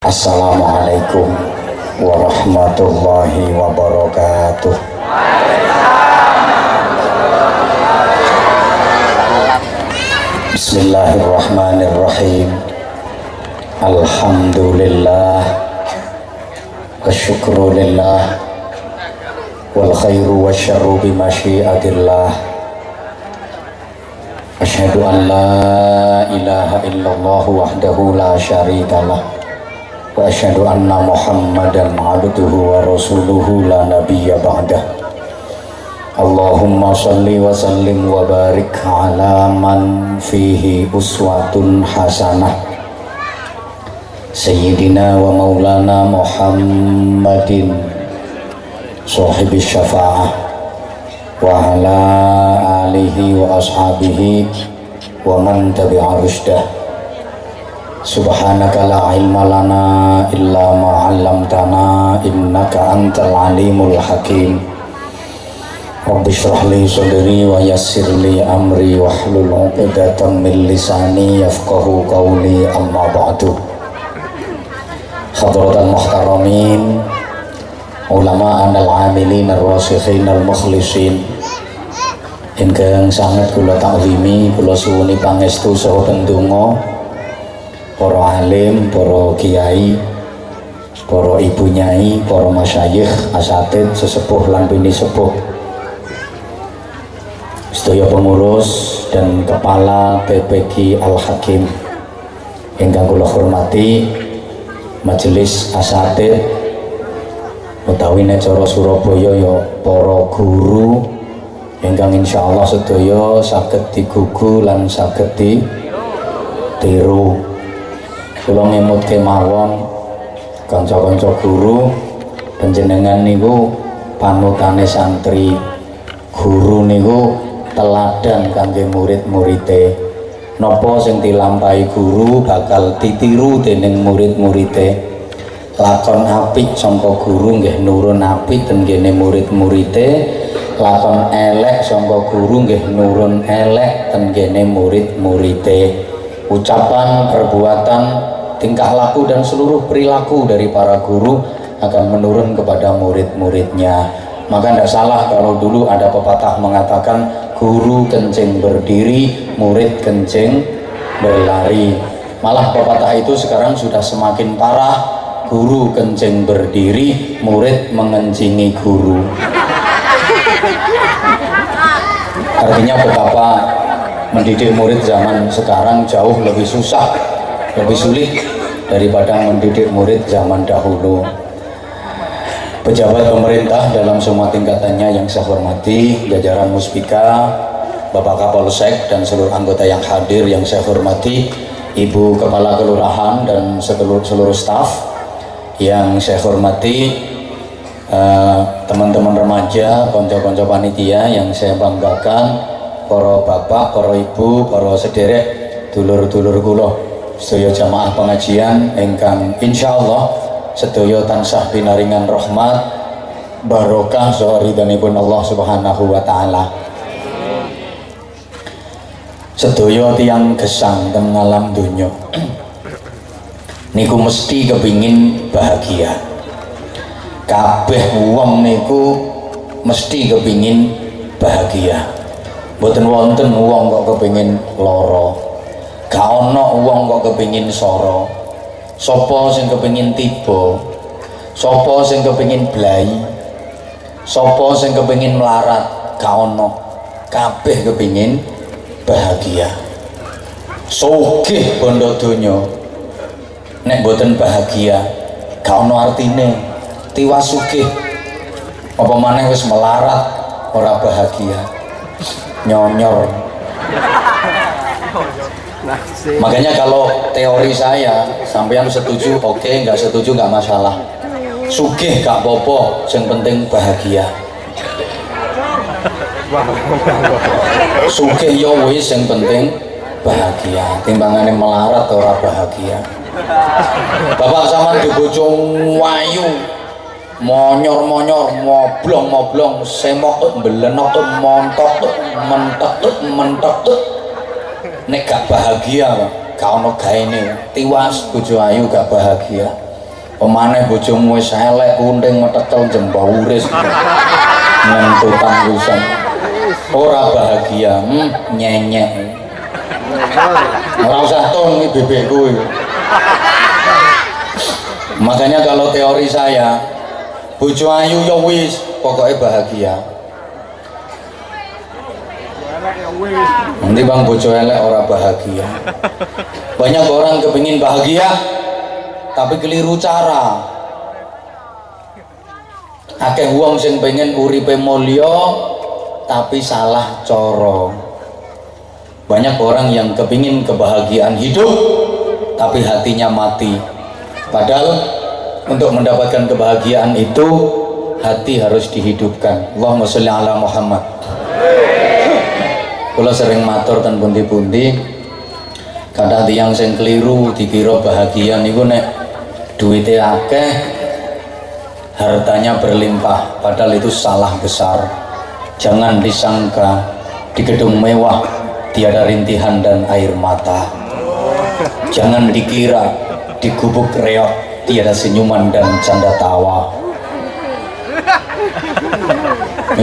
Assalamualaikum warahmatullahi wabarakatuh. Bismillahirrahmanirrahim. Alhamdulillah wa syukru wal khairu wa syarru bimasyiatillah. Asyhadu an la ilaha illallah wahdahu la syarika lah وأشهد أن محمدا عبده ورسوله لا نبي بعده اللهم صل وسلم وبارك على من فيه أسوة حسنة سيدنا ومولانا محمد صاحب الشفاعة وعلى آله وأصحابه ومن تبع رشده Subhanaka la ilma lana illa ma 'allamtana innaka antal alimul hakim. Rabbi shrah li sadri wa yassir li amri wahlul 'uqdatam min lisani yafqahu qawli amma ba'du. Hadratan muhtaramin ulama anal amilin ar-rasikhin al-mukhlisin ingkang sangat kula takzimi kula suwuni pangestu saha pendonga para alim, para kiai, para ibu nyai, para masyayikh, asatid, sesepuh lan sepuh. Sedaya pengurus dan kepala PPG Al-Hakim ingkang kula hormati majelis asatid utawi cara Surabaya ya para guru ingkang insyaallah sedaya saged digugu lan saged ditiru kula ngemutke mawon kanca-kanca guru panjenengan niku panutane santri guru niku teladan kangge murid-muride napa sing dilampahi guru bakal ditiru dening murid-muride lakon apik sangka guru nggih nurun apik ten kene murid-muride lakon elek sangka guru nggih nurun elek ten kene murid-muride ucapan, perbuatan, tingkah laku dan seluruh perilaku dari para guru akan menurun kepada murid-muridnya. Maka tidak salah kalau dulu ada pepatah mengatakan guru kencing berdiri, murid kencing berlari. Malah pepatah itu sekarang sudah semakin parah, guru kencing berdiri, murid mengencingi guru. Artinya betapa mendidik murid zaman sekarang jauh lebih susah, lebih sulit daripada mendidik murid zaman dahulu. Pejabat pemerintah dalam semua tingkatannya yang saya hormati, jajaran Muspika, Bapak Kapolsek dan seluruh anggota yang hadir yang saya hormati, Ibu Kepala Kelurahan dan seluruh seluruh staf yang saya hormati, eh, teman-teman uh, remaja, konco-konco panitia yang saya banggakan, para bapak, para ibu, para sederek, dulur-dulur kula, sedaya jamaah pengajian ingkang insyaallah sedaya tansah pinaringan rahmat barokah saha ridhanipun Allah Subhanahu wa taala. Sedaya tiang gesang teng alam donya. niku mesti kepingin bahagia. Kabeh wong niku mesti kepingin bahagia. Boten wonten wong kok kepingin loro. Gak ana wong kok kepingin soro. Sopo sing kepingin tiba? Sopo sing kepingin blai? Sopo sing kepingin melarat? Gak ana. Kabeh kepingin bahagia. Sugih bondo donya. Nek boten bahagia, gak ana artine. Tiwas sugih. Apa maneh wis melarat ora bahagia nyonyor makanya kalau teori saya sampai yang setuju oke okay, nggak setuju nggak masalah. Sugih gak popo yang penting bahagia. Sugih yo ya wis yang penting bahagia. Timbangannya melarat orang bahagia. Bapak sama di bojong wayu monyor monyor moblong moblong semok belenok montok mentok mentok nek gak bahagia gak ono gaene. Tiwas bojo ayu gak bahagia. Pemaneh bojomu wis elek kunting metekel jembauris ngentutan pisan ora bahagia hmm, nyenyek. Ora usah ton iki bebekku makanya kalau teori saya bojo ayu ya wis pokoknya bahagia nanti bang bojo elek orang bahagia. Banyak orang kepingin bahagia tapi keliru cara. Akeh wong sing pengen uripe mulya tapi salah coro banyak orang yang kepingin kebahagiaan hidup tapi hatinya mati. Padahal untuk mendapatkan kebahagiaan itu hati harus dihidupkan. Allahumma sholli ala Muhammad kalau sering matur dan pundi-pundi. Kadang tiang sing keliru dikira bahagia niku nek duitnya akeh hartanya berlimpah padahal itu salah besar. Jangan disangka di gedung mewah tiada rintihan dan air mata. Jangan dikira di gubuk reok tiada senyuman dan canda tawa.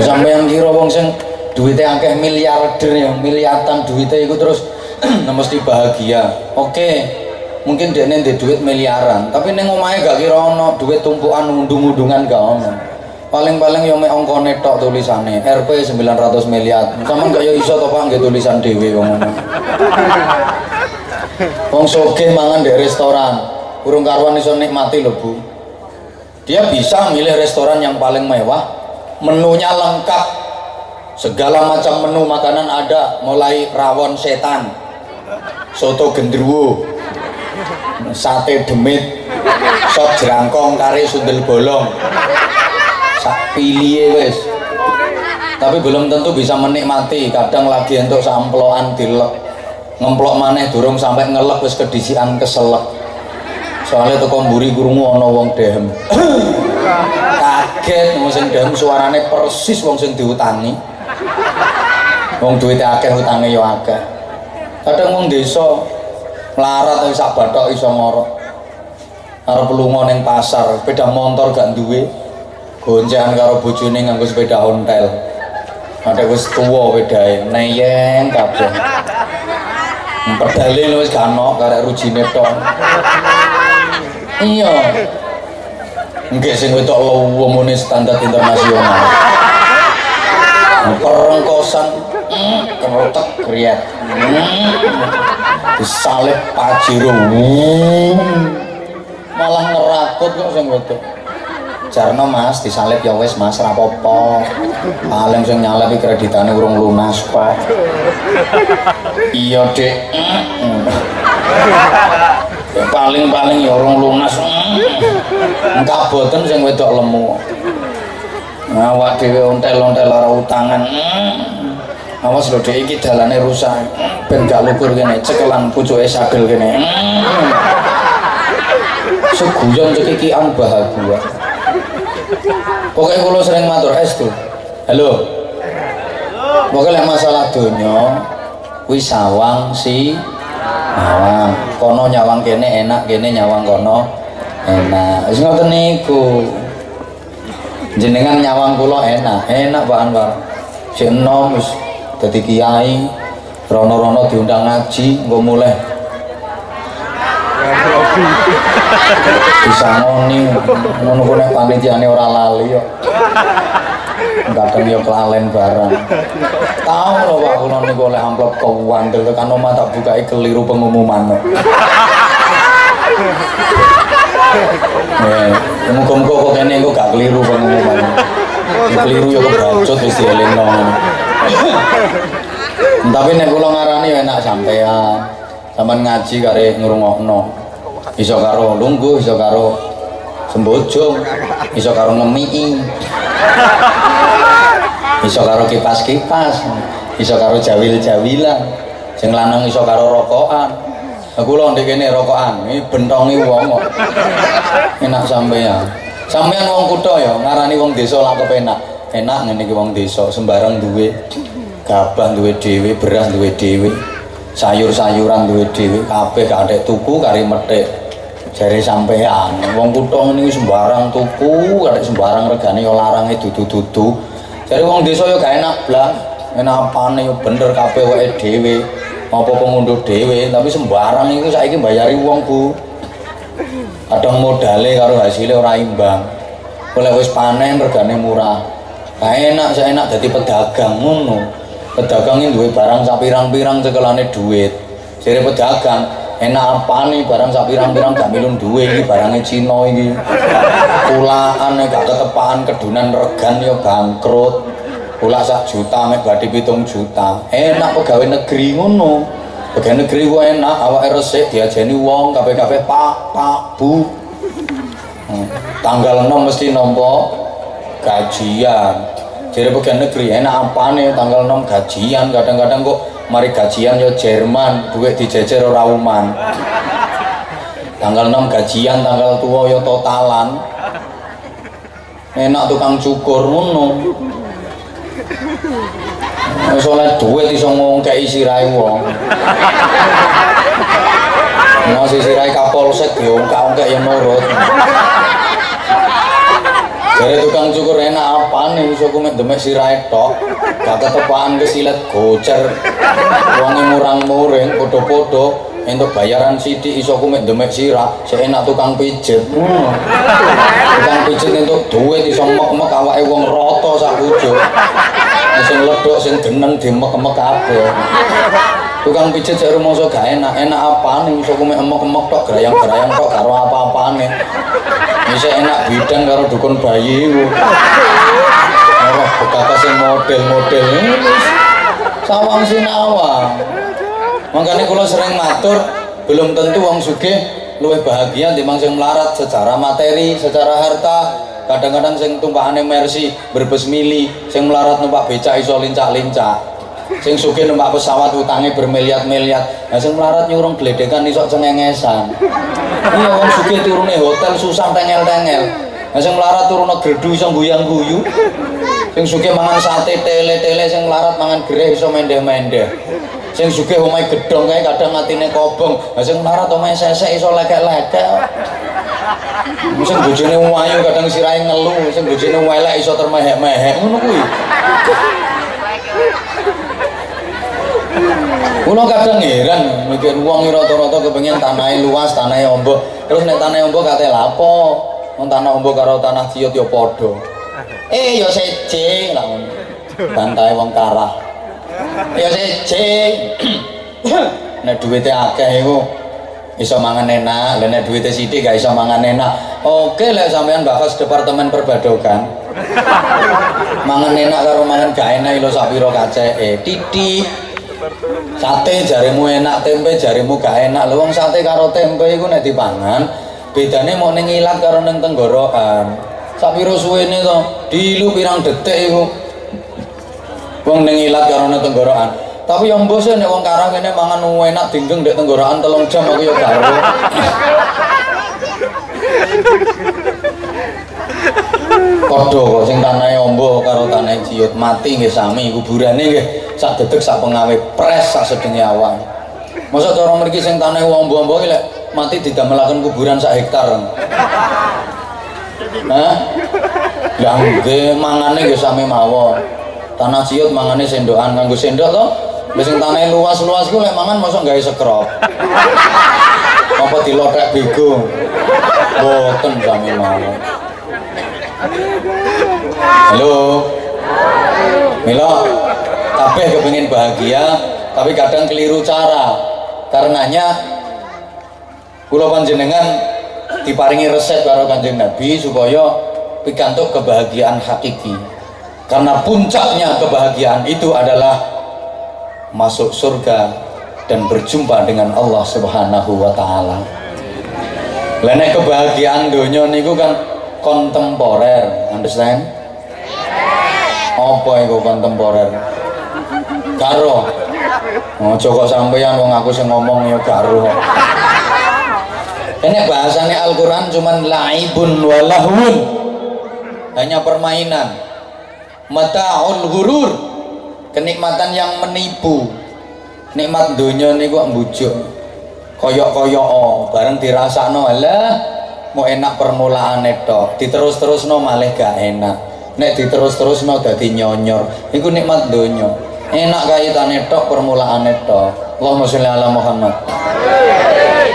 Sampai yang kira wong sing duitnya akeh miliarder ya miliatan duitnya itu terus mesti bahagia. Oke mungkin dia nanti duit miliaran tapi neng omahe gak kira ono duit tumpuan undung-undungan gak ono. Paling-paling yang mek ongkone tok tulisannya RP 900 miliar. Sama gak ya iso to Pak tulisan dhewe wong wong soge mangan di restoran burung karuan iso nikmati lho Bu. Dia bisa milih restoran yang paling mewah menunya lengkap segala macam menu makanan ada mulai rawon setan soto gendruwo sate demit sop jerangkong kari sundel bolong. Sak pilih wes tapi belum tentu bisa menikmati. Kadang lagi untuk samploan dilek. Ngemplok maneh durung sampai ngelek wis kedisian keselek. Soalnya tuh komburi kurungu ono wong dehem kaget wong sing dehem suarane persis wong sing diutangi wong duit akeh utangnya ya akeh. Kadang wong desa melarat tapi sak batok iso ngorok. Karo pelungo ning pasar sepeda motor gak duwe goncengan karo bojone nganggo sepeda ontel. Ada wis tuwa wedahe neyeng kabeh. Pedale wis gak ono karek rujine tok. Iya. Enggak sing wetok luwemune standar internasional. Perengkosan kerotek kriat. Mm, disalib pajero. Mm, malah ngerakut kok sing wedok. Jarno mas disalib ya wis mas rapopo paling sing nyalip kreditane urung lunas kok iya dek mm, paling-paling ya urung lunas mm, boten sing wedok lemu. Awak dhewe ontel-ontel lara utangan hmm. Awas lho dhek iki dalane rusak. Ben gak lukur kene cekelan pucuke sagel kene. Hmm. seguyon cekikian bahagia. Pokoknya kalau sering matur es tuh halo. Pokoknya masalah dunia wis sawang si nyawang kono nyawang kene enak kene nyawang kono enak. Wis ngoten niku. Jenengan nyawang kula enak enak Pak Anwar si enom wis dadi kiai rono-rono diundang ngaji engko mulai disangoni ngono kuwi nek panitiane ora lali kok kadang yo kelalen barang tahu lho Pak kula niku oleh amplop kewandel tekan omah tak bukai keliru pengumuman Eh, muga-muga kok kene engko gak keliru pengumuman. Keliru ya kebracot wis dielingno. Tapi nek kula ngarani enak sampean. Sampeyan ngaji kare ngrungokno. Iso karo lungguh, iso karo sembojong, iso karo ngemii. Iso karo kipas-kipas, iso karo jawil-jawilan. Sing lanang iso karo rokokan. Aku lo ndek kene rokokan, ini bentongi wong. Enak sampean. Sampean wong kutha ya, ngarani wong desa lah kepenak. Enak ngene iki wong desa, sembarang duwe gabah duwe dhewe, beras duwe dhewe. Sayur-sayuran duwe dhewe, kabeh gak ada tuku kari methek. jare sampean wong kutha ini sembarang tuku kadek sembarang regane yo larange dudu-dudu. Jare wong desa yo gak enak blas enak apane yo bener kabeh wae dhewe. Apa pengunduh dhewe tapi sembarang iku saiki bayari wong Bu. Kadang modale karo hasilnya ora imbang. Oleh wis panen regane murah gak enak saya enak jadi pedagang ngono. Pedagang ini duit barang sapirang-pirang cekelane duit. Jadi pedagang enak apa nih barang sak pirang-pirang gak milun duwe iki barangnya Cina iki. Pulaan gak ketepaan kedunan regan yo bangkrut. Pula sak juta mek badhe pitung juta. Enak pegawai negeri ngono. Pegawai negeri ku enak awake resik diajeni wong kabeh-kabeh pak pak bu. Hmm. tanggal 6 mesti nompo gajian jadi pegawai negeri enak apa nih tanggal 6 gajian kadang-kadang kok mari gajian yo Jerman duit dijejer ora uman. Tanggal 6 gajian tanggal tua yo totalan. Enak tukang cukur ngono. Oleh duit iso ngongkeki sirahe wong. Masih sirahe kapolsek diongkak-ongkak ya nurut Jare tukang cukur enak apa nih iso kumek demek sirai tok. Gak ketepaan kesilet gocer. Wonge murang-muring podo-podo untuk bayaran sidik iso kumek demek sirah seenak tukang pijet hmm. tukang pijet untuk duit iso mek-mek awake wong rata sak ujug sing ledok sing geneng dimek-mek kabeh tukang pijet jare rumangsa gak enak. Enak apa nih? Iso kumek emek-emek tok gerayang-gerayang tok karo apa-apane bisa enak bidang karo dukun bayi iku ora sing model-model sawang sinawang makanya kalau sering matur belum tentu wong sugih luwih bahagia timbang sing melarat secara materi secara harta. Kadang-kadang sing tumpakane mercy berbes mili sing melarat numpak becak iso lincak-lincak sing sugih numpak pesawat utangnya bermiliat-miliat nah sing melarat nyurung gledekan iso cengengesan. Iya wong sugih turune hotel susah tengel-tengel. Nah sing melarat turun gerdu iso guyang-guyu. Sing sugih mangan sate tele-tele. Sing melarat mangan gereh iso mendeh-mendeh. Sing sugih omahe gedhong kae kadang atine kobong. Lah sing melarat omahe sesek iso lekek-lekek sing bojone wayu kadang sirahe ngelu. Sing bojone welek iso termehek-mehek. Ngono kuwi Kulo kadang heran mikir wong rata-rata kepengin tanahe luas, tanahe ombo. Terus nek tanahe ombo kate lapo? Wong tanah ombo karo tanah ciut ya padha. Eh ya seje lah ngono. Bantahe wong karah ya siji nek duwite akeh iku iso mangan enak lha nek duwite sithik gak iso mangan enak oke lek sampean bahas departemen perbadogan mangan enak karo mangan gak enak lho sak pira kaceke titik sate jarimu enak tempe jarimu gak enak. Lho wong sate karo tempe iku nek dipangan bedane mau ning ilat karo ning tenggorokan. Sak pira suwene to? Dilu pirang detik iku. Wong ning ilat karo ning tenggorokan. Tapi yang bos nek wong karang kene mangan enak dinggeng ndek tenggorokan telung jam aku ya karo Padha kok sing tanahe ombo karo tanahe ciut mati nggih sami kuburane nggih. Sak dedek sak pengawe pres sak sedenge awan. Masa cara mriki sing tanahe ombo-ombo iki lek mati didamelaken kuburan sak hektar. Hah? Lah nggih mangane nggih sami mawon. Tanah ciut mangane sendokan nganggo sendok to. Wis sing tanahe luas-luas ku lek mangan mosok gawe sekrop. Apa dilotek bego? Boten sami mawon halo. Milo kabeh kepengin bahagia tapi kadang keliru cara. Karenanya kula panjenengan diparingi resep karo Kanjeng Nabi supaya pikantuk kebahagiaan hakiki. Karena puncaknya kebahagiaan itu adalah masuk surga dan berjumpa dengan Allah Subhanahu wa taala. Lene kebahagiaan dunia niku kan kontemporer, understand? Apa itu kontemporer? Karo. Oh, kok sampeyan wong aku sing ngomong ya karo. Ini bahasanya Al-Quran cuman laibun walahun hanya permainan mataul gurur kenikmatan yang menipu nikmat dunia ini kok mbujuk koyok-koyok oh bareng dirasakno lah mau enak permulaan tok. Diterus-terusno malah gak enak. Nek diterus-terusno dadi nyonyor. Iku nikmat donya. Enak kaitane tok permulaan tok. Allahumma sholli ala Muhammad.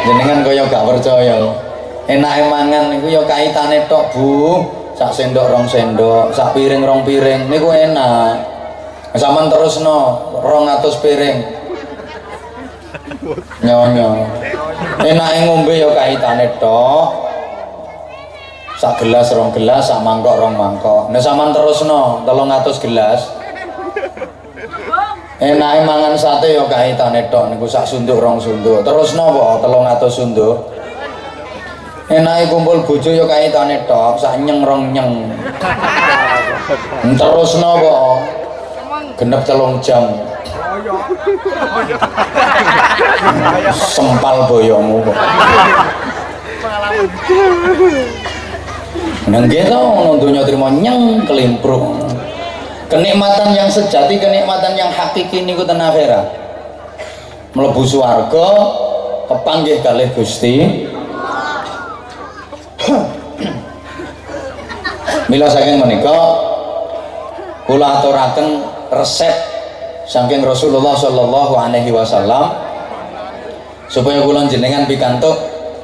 Jenengan kaya gak percaya. Enak mangan niku ya kaitane tok Bu. Sak sendok rong sendok. Sak piring rong piring. Niku enak. Sampean terusno 200 piring. Nyonya enake ngombe ya kaitane tok sak gelas rong gelas sak mangkok rong mangkok. Nek sampean terusno 300 gelas. Enake mangan sate ya kaitane tok niku sak sunduk rong sunduk. Terusno apa 300 sunduk. Enake kumpul bojo ya kaitane tok sak nyeng rong nyeng. Terusno apa genep telung jam. Sempal boyomu kok Nang gitu nontonnya terima nyeng kelimpruk. Kenikmatan yang sejati, kenikmatan yang hakiki niku ten akhirat. Mlebu swarga kepanggih kalih Gusti. Mila saking menika kula aturaken resep saking Rasulullah Shallallahu Alaihi Wasallam supaya kula jenengan pikantuk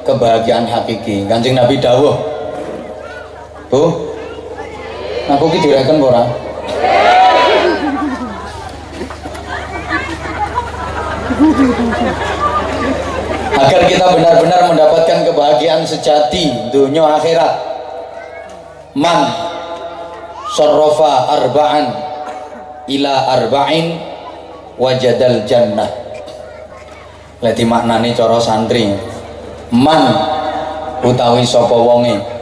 kebahagiaan hakiki. Kanjeng Nabi dawuh, Bu, aku ki direken ora? Agar kita benar-benar mendapatkan kebahagiaan sejati dunia akhirat. Man sarrafa arba'an ila arba'in wajadal jannah. Leti maknane cara santri. Man utawi sapa wonge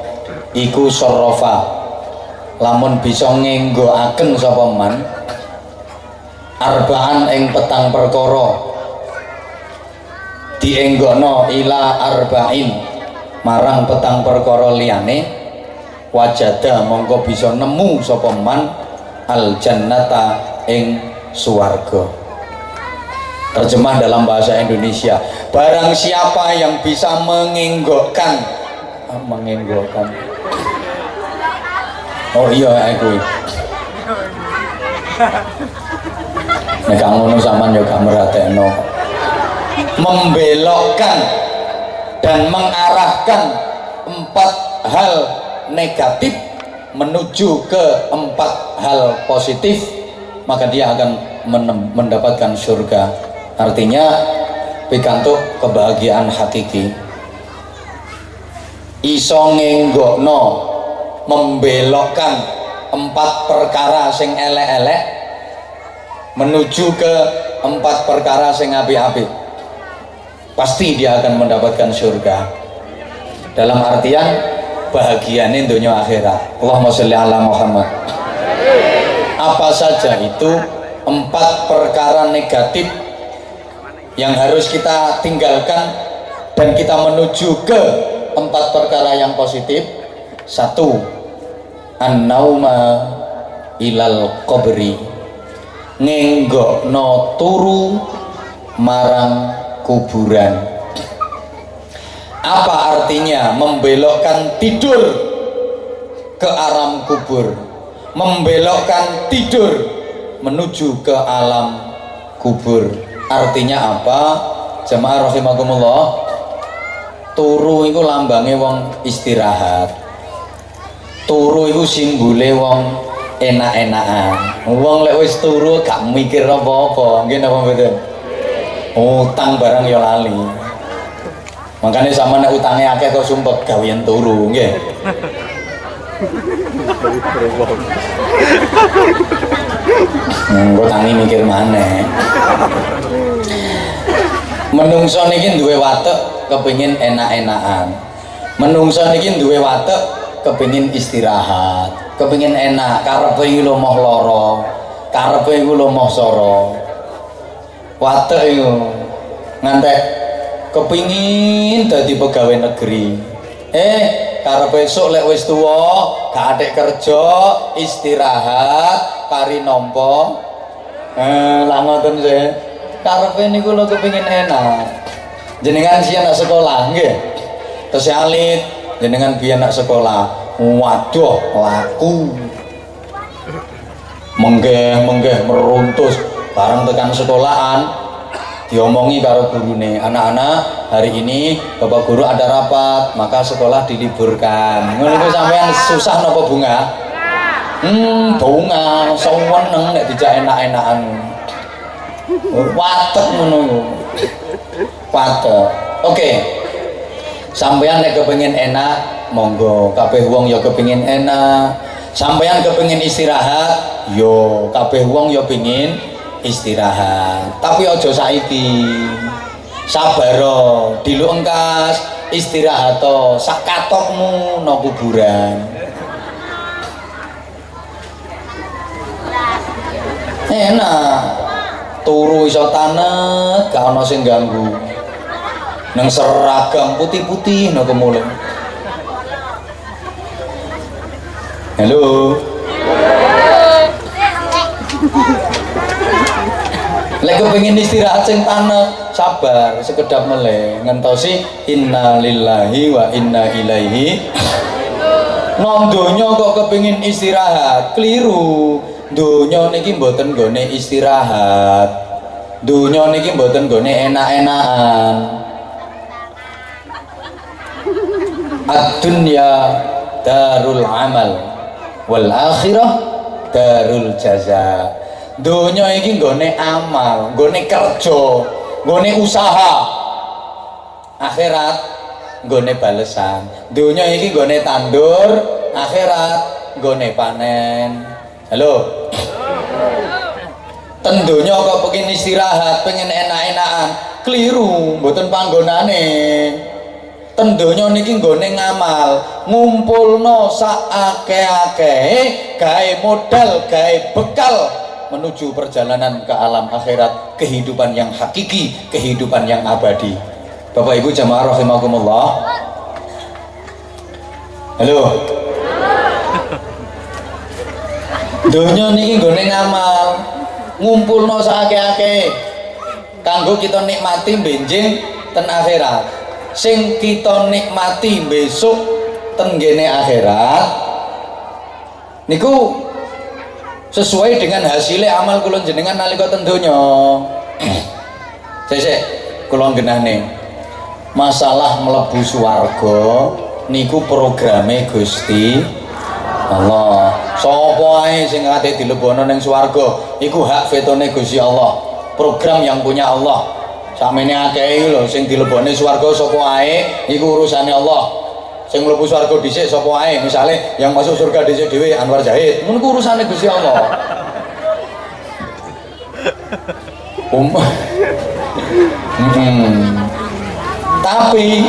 iku sarrafa lamun bisa ngenggoaken sapa man? Arbaan ing petang perkara. Dienggono ila arba'in. Marang petang perkara liyane wajada mongko bisa nemu sapa man al jannata ing suwarga terjemah dalam bahasa Indonesia barang siapa yang bisa mengenggokkan ah, mengenggokkan oh iya aku. Nek ngono sampean yo gak merhatekno membelokkan dan mengarahkan empat hal negatif menuju ke empat hal positif maka dia akan mendapatkan surga. Artinya pikantuk kebahagiaan hakiki. Iso ngenggokno membelokkan empat perkara sing elek-elek menuju ke empat perkara sing api-api. Pasti dia akan mendapatkan surga. Dalam artian bahagianin dunia akhirat. Allahumma sholli ala Muhammad. Apa saja itu empat perkara negatif yang harus kita tinggalkan dan kita menuju ke empat perkara yang positif? Satu an-nauma ilal qabri. Ngenggokno turu marang kuburan. Apa artinya membelokkan tidur ke alam kubur? Membelokkan tidur menuju ke alam kubur. Artinya apa? Jemaah rahimakumullah turu itu lambangnya wong istirahat turu itu simbole wong enak-enakan. Wong lek wis turu gak mikir apa-apa. Nggih napa mboten? Utang barang ya lali. Makanya sama nek utangnya akeh kok sumpek gawean turu nggih. Hmm, tangi mikir mana menungso niki duwe watek kepingin enak-enakan. Menungso niki duwe watek kepingin istirahat. Kepingin enak. Karepe iki lho moh lara. Karepe iku lho moh soro watek iku. Ngantek kepingin dadi pegawai negeri. Eh karepe esuk lek wis tuwa gak atik kerja istirahat kari nampa. Eh lah ngoten sih. Karepe niku lho kepingin enak. Jenengan si anak sekolah nggih. Terus alit jenengan biar anak sekolah. Waduh laku. Menggeh menggeh meruntus. Bareng tekan sekolahan. Diomongi karo gurune. Anak-anak hari ini bapak guru ada rapat. Maka sekolah diliburkan. Itu sampean susah nopo bunga? Hmm bunga. Seneng nek dijak enak-enakan. Watek ngono. Watek. Oke sampean nek kepengin enak monggo. Kabeh wong ya kepengin enak. Sampean kepengin istirahat yo kabeh wong ya pengin istirahat. Tapi ojo saiki. Sabaro dilu engkas istirahat to sak katokmu no kuburan. Enak. Turu iso tanet gak ono sing ganggu nang seragam putih-putih no kemulung halo Lek pengen istirahat sing tanah sabar sekedap meleh ngentosi inna lillahi wa inna ilaihi Nom donya kok kepengin istirahat, keliru. Donya niki mboten gone istirahat. Donya niki mboten gone enak-enakan. Ad-dunya darul amal wal akhirah darul jaza. Donya iki nggone amal nggone kerja nggone usaha. Akhirat nggone balesan. Donya iki nggone tandur akhirat nggone panen. Halo? Tentunya kok pengen istirahat pengen enak-enakan. Keliru mboten panggonane tendonya niki nggone ngamal. Ngumpulno sak akeh-akeh gawe modal gawe bekal menuju perjalanan ke alam akhirat kehidupan yang hakiki kehidupan yang abadi. Bapak Ibu jamaah rahimakumullah. Halo. Dunia ini gone ngamal. Ngumpul no saake-ake kanggo kita nikmati benjing ten akhirat sing kita nikmati besok tenggene akhirat niku sesuai dengan hasilnya amal kulon jenengan nalika tentunya saya kulon genane masalah melebu swarga niku programe Gusti Allah. Sapa ae sing ate dilebono ning swarga? Iku hak vetone Gusti Allah. Program yang punya Allah sakmene akeh lho sing dilebone swarga sapa ae iku urusane Allah. Sing mlebu swarga dhisik sapa ae misale yang masuk surga dhisik dhewe Anwar Zahid ngono ku urusane Gusti Allah. Um. Hmm. tapi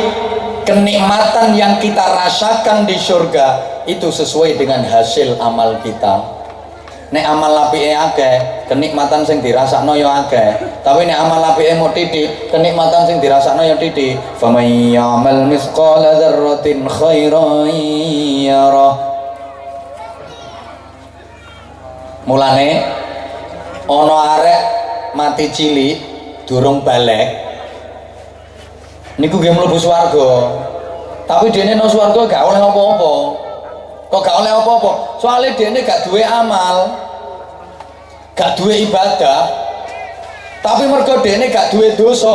kenikmatan yang kita rasakan di surga itu sesuai dengan hasil amal kita nek amal apike akeh kenikmatan sing dirasakno ya akeh. Tapi nek amal apike mau titik kenikmatan sing dirasakno ya titik may ya'mal mithqala dzarratin mulane ana arek mati cilik durung balik niku nggih mlebu swarga. Tapi dene nang swarga gak oleh apa-apa kok gak oleh apa-apa? Soalnya dia ini gak duwe amal gak duwe ibadah. Tapi mereka dia ini gak duwe dosa.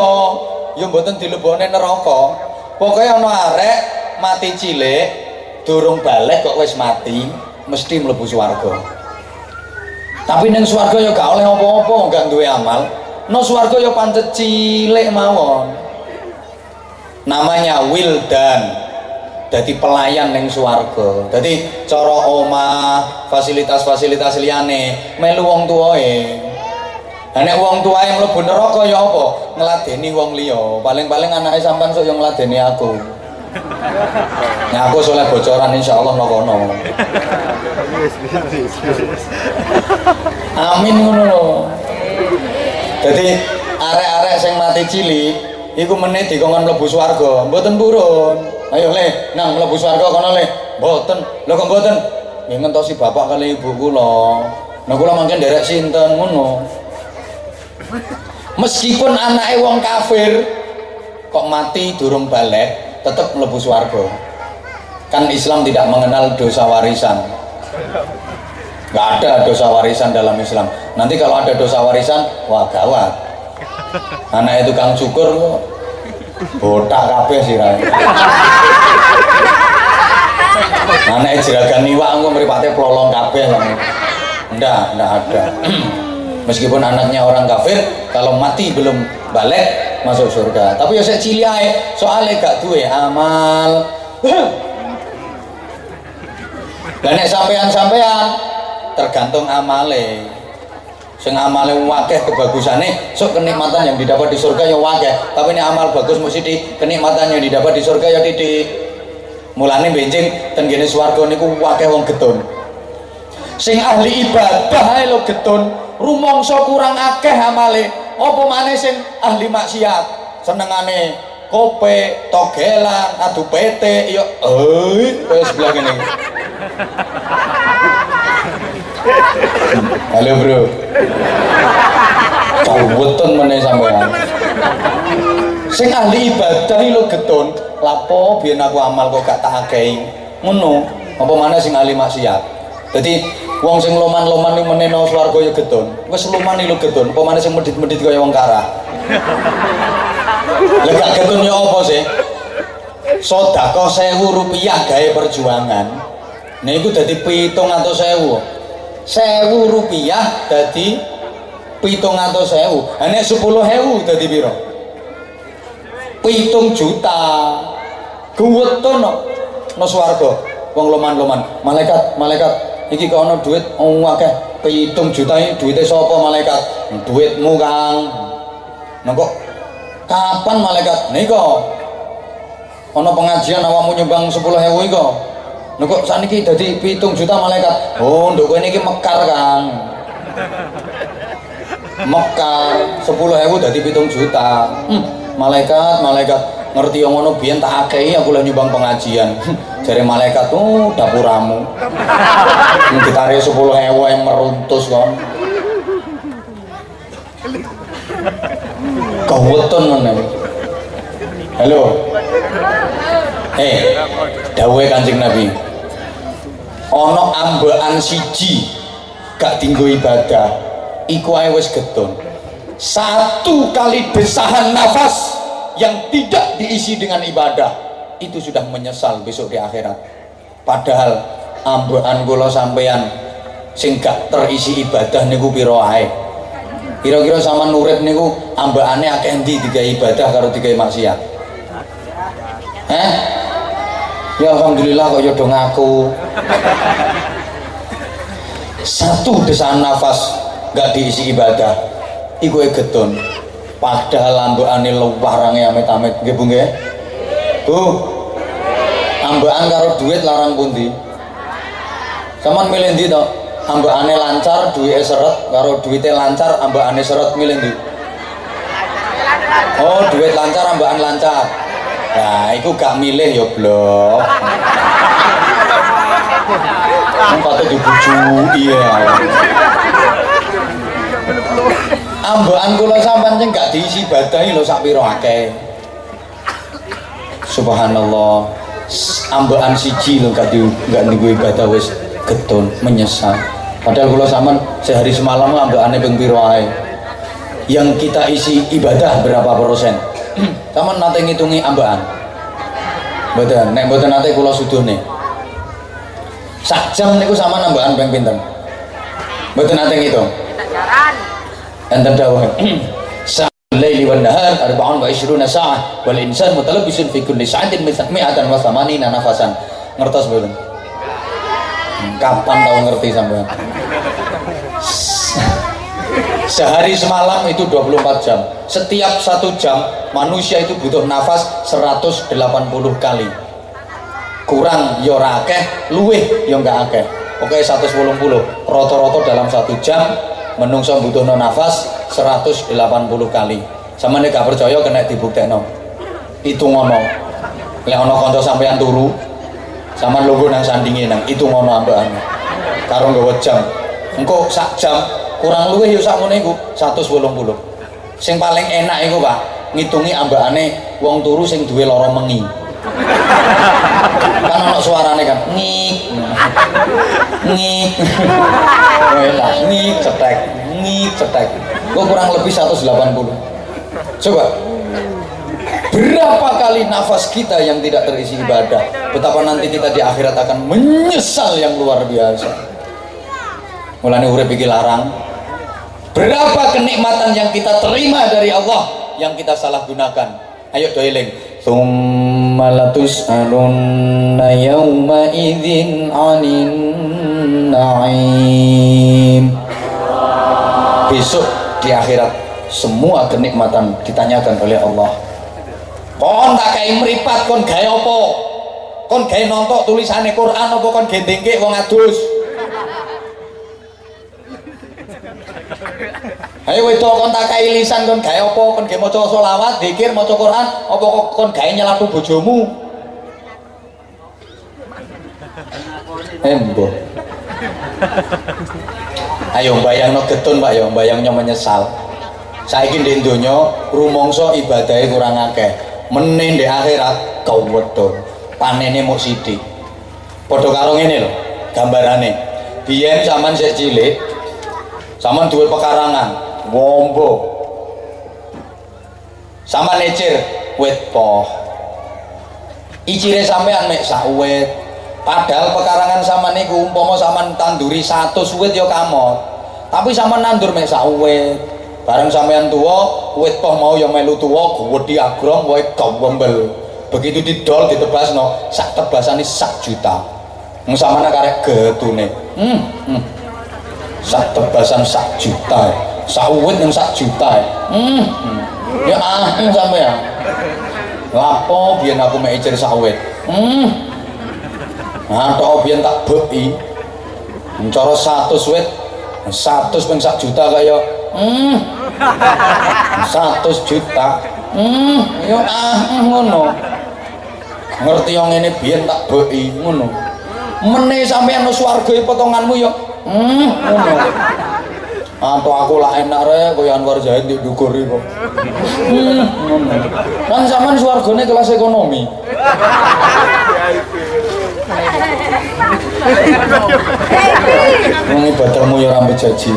Yang buatan dilebone neraka. Pokoknya ono arek mati cilik durung balik kok wis mati mesti mlebu swarga. Tapi neng swarga ya gak oleh apa-apa gak duwe amal. No swarga ya pancet cilik mawon. Namanya wildan jadi pelayan neng swarga. Jadi cara omah fasilitas-fasilitas liane melu wong tuae nek wong tuae mlebu neraka ya apa? Ngladeni wong liya. Paling-paling anake sampean sok yang ngladeni aku. Nah aku soleh bocoran insya Allah no kono. Amin ngono Jadi arek-arek sing mati cilik iku meneh dikongkon mlebu swarga, mboten purun ayo le. Nang mlebu swarga kono le. Mboten. Lho kok mboten? Nggih ngentosi bapak kali ibu kula nah kula mangken derek sinten ngono? Meskipun anake wong kafir kok mati durung balik tetap mlebu swarga. Kan Islam tidak mengenal dosa warisan. Nggak ada dosa warisan dalam Islam. Nanti kalau ada dosa warisan wah gawat. Anak itu kang cukur botak kabeh sih Anak jeragan niwak engko mripate plolong kabeh lah. Ndak, ndak ada. Meskipun anaknya orang kafir, kalau mati belum balik masuk surga. Tapi ya saya cilik ae, soalnya gak duwe amal. Dan nek sampean-sampean tergantung amale. Sing amale wakeh kebagusane, sok kenikmatan yang didapat di surga ya wakeh. Tapi ini amal bagus mesti di kenikmatan yang didapat di surga ya titik. Mulane benjing ten kene swarga niku akeh wong getun sing ahli ibadah ae lo getun rumangsa kurang akeh amale. Apa maneh sing ahli maksiat? Senengane kope togelan adu pete ya eh wis sebelah kene halo bro. Cawutan meneh sampean. Sing ahli ibadah lo getun. Lapo biar aku amal kok gak tak akei? Ngono. Apa mana sing ahli maksiat? Jadi wong sing loman-loman ning meneno swarga ya gedon wis loman lu gedon apa mana sing medit-medit kaya wong kara lha gak ya apa sih? Sedekah sewu rupiah gawe perjuangan. Nah itu jadi pitung atau sewu sewu rupiah jadi pitung atau sewu. Hanya sepuluh hewu jadi biro pitung juta. Guweton no swarga. Wong loman-loman. Malaikat malaikat. Iki kok ana duit? Oh, akeh. Pitung juta ini duitnya sapa malaikat? Duitmu kang. Kok kapan malaikat? Nika ana pengajian awakmu nyumbang 10.000 iko nah kok sakniki dadi pitung juta malaikat? Oh nduk kowe niki mekar kang. Mekar 10.000 dadi pitung juta. Hmm malaikat malaikat. Ngerti yang ngono biyen tak akei aku lah nyumbang pengajian. Dari malaikat tuh oh, dapuramu. Ditarik sepuluh ewa yang meruntus kon. Kawuton mana halo eh dawe kancing nabi ono ambaan siji gak tinggu ibadah iku ae wis getun. Satu kali desahan nafas yang tidak diisi dengan ibadah itu sudah menyesal besok di akhirat. Padahal ambekan kula sampean sing gak terisi ibadah niku piro ae? Kira-kira sama nurit niku ambekane akeh endi tiga ibadah karo tiga maksiat? Eh ya alhamdulillah kok yodo ngaku. Satu desahan nafas gak diisi ibadah. Iku getun padahal ambekane luwarange amit-amit. Nggih Bu nggih. Bu. Ambekan karo duit larang pundi? Saman milih ndi to? Ambekane lancar duwike seret. Karo duwite lancar ambekane seret milih ndi Oh duit lancar ambekan lancar Nah, itu gak milih ya blok. Patut dibujuk iya. Ambekan kula sampean sing gak diisi badahi lho sak pira akeh. Subhanallah. Ambekan siji lho gak di gak niku ibadah wis getun menyesal. Padahal kula sampean sehari semalam ambekane ping pira yang kita isi ibadah berapa persen sampean nate ngitungi ambekan mboten nek mboten nate kula suduhne sak jam niku sama nambahan ping pinten? Mboten nate ngitung? Enten dawuh. Laili wan nahar arba'un wa ishruna sa'ah wal insan mutalabbisun fi kulli sa'atin mi'atan wa thamanina nafasan. Ngertos belum hmm, kapan tahu ngerti sampean sehari semalam itu 24 jam. Setiap satu jam manusia itu butuh nafas 180 kali. Kurang yora akeh. Luweh yo enggak akeh. Oke 180 roto-roto dalam satu jam menungso butuh nafas 180 kali. Sama nih gak percaya kena no itu ngono. Lek ono konco sampean turu sama logo nang sandingi nang itu ngono ambekan karo nggawa jam. Engko sak jam kurang luwih yo ngene iku 180 sing paling enak iku Pak ngitungi ambekane wong turu sing duwe lara mengi. Kan ono suarane kan ngik ngik Wela, ngik cetek. Ngik cetek. Kok kurang lebih 180 coba. Berapa kali nafas kita yang tidak terisi ibadah betapa nanti kita di akhirat akan menyesal yang luar biasa. Mulanya urip iki larang berapa kenikmatan yang kita terima dari Allah yang kita salah gunakan? Ayo doiling. Thumma latus'alunna yawma idzin 'anil na'im. Besok di akhirat semua kenikmatan ditanyakan oleh Allah. Kon tak kayak meripat kon gawe apa? Kon gawe nontok tulisannya Quran apa kon gendengke wong adus Ayo wedok kon tak kai lisan kon gawe apa kon gawe maca selawat, zikir, maca Quran, apa kon gawe nyelatu bojomu? Embo. Ayo bayangno getun Pak ya, bayangnya menyesal. Saiki ndek donya rumangsa ibadahe kurang akeh. Meneh ndek akhirat kau wedon. Panene muk sithik. Padha karo ngene lho, gambarane. Biyen zaman sik cilik, Saman duwe pekarangan, wombo. Saman ecir wit poh. Icire sampean mek sak wit. Padahal pekarangan sampean niku umpama sampean tanduri 100 wit ya kamot. Tapi sampean nandur mek sak wit. Bareng sampean tuwa, wit poh mau ya melu tuwa gedhi agrong wae kembel. Begitu didol ditebasno, sak tebasane sak juta. Mung sampean karek getune. Hmm. hmm. Sak tebasan sak juta sawit yang sak juta hmm. hmm. ya ah sampe ya lapo biar aku mau ijar sawit hmm. nah tau biar tak beki mencoro satu sweet satu peng sak juta kaya hmm. satu juta hmm. ya ah ngono ngerti yang ini biar tak beki ngono meneh sampean swarga potonganmu ya hmm. Atau aku lah enak re? Kaya Anwar Zahid di dukur itu hmm, kan zaman suarganya kelas ekonomi. Ini ibadahmu ya rambut jaji.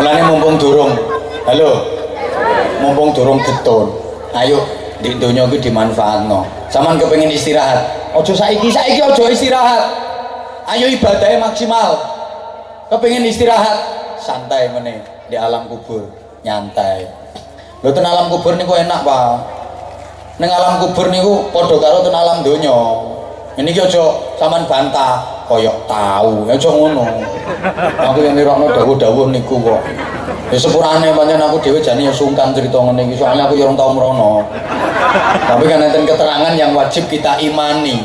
Mulanya mumpung durung. Halo. Mumpung durung getun ayo di dunia itu dimanfaat no zaman kepengen istirahat. Ojo saiki saiki ojo istirahat ayo ibadahnya maksimal. Kepengen istirahat. Santai meneh di alam kubur. Nyantai. Lho ten alam kubur niku enak pak. Neng alam kubur niku padha karo ten alam donya. Ini ki aja sampean bantah koyok tahu aja ngono. Aku yang nirokno dawuh-dawuh niku kok. Ya sepurane pancen aku dhewe jane ya sungkan cerita ngene soalnya aku ya ora tau merono tapi kan enten keterangan yang wajib kita imani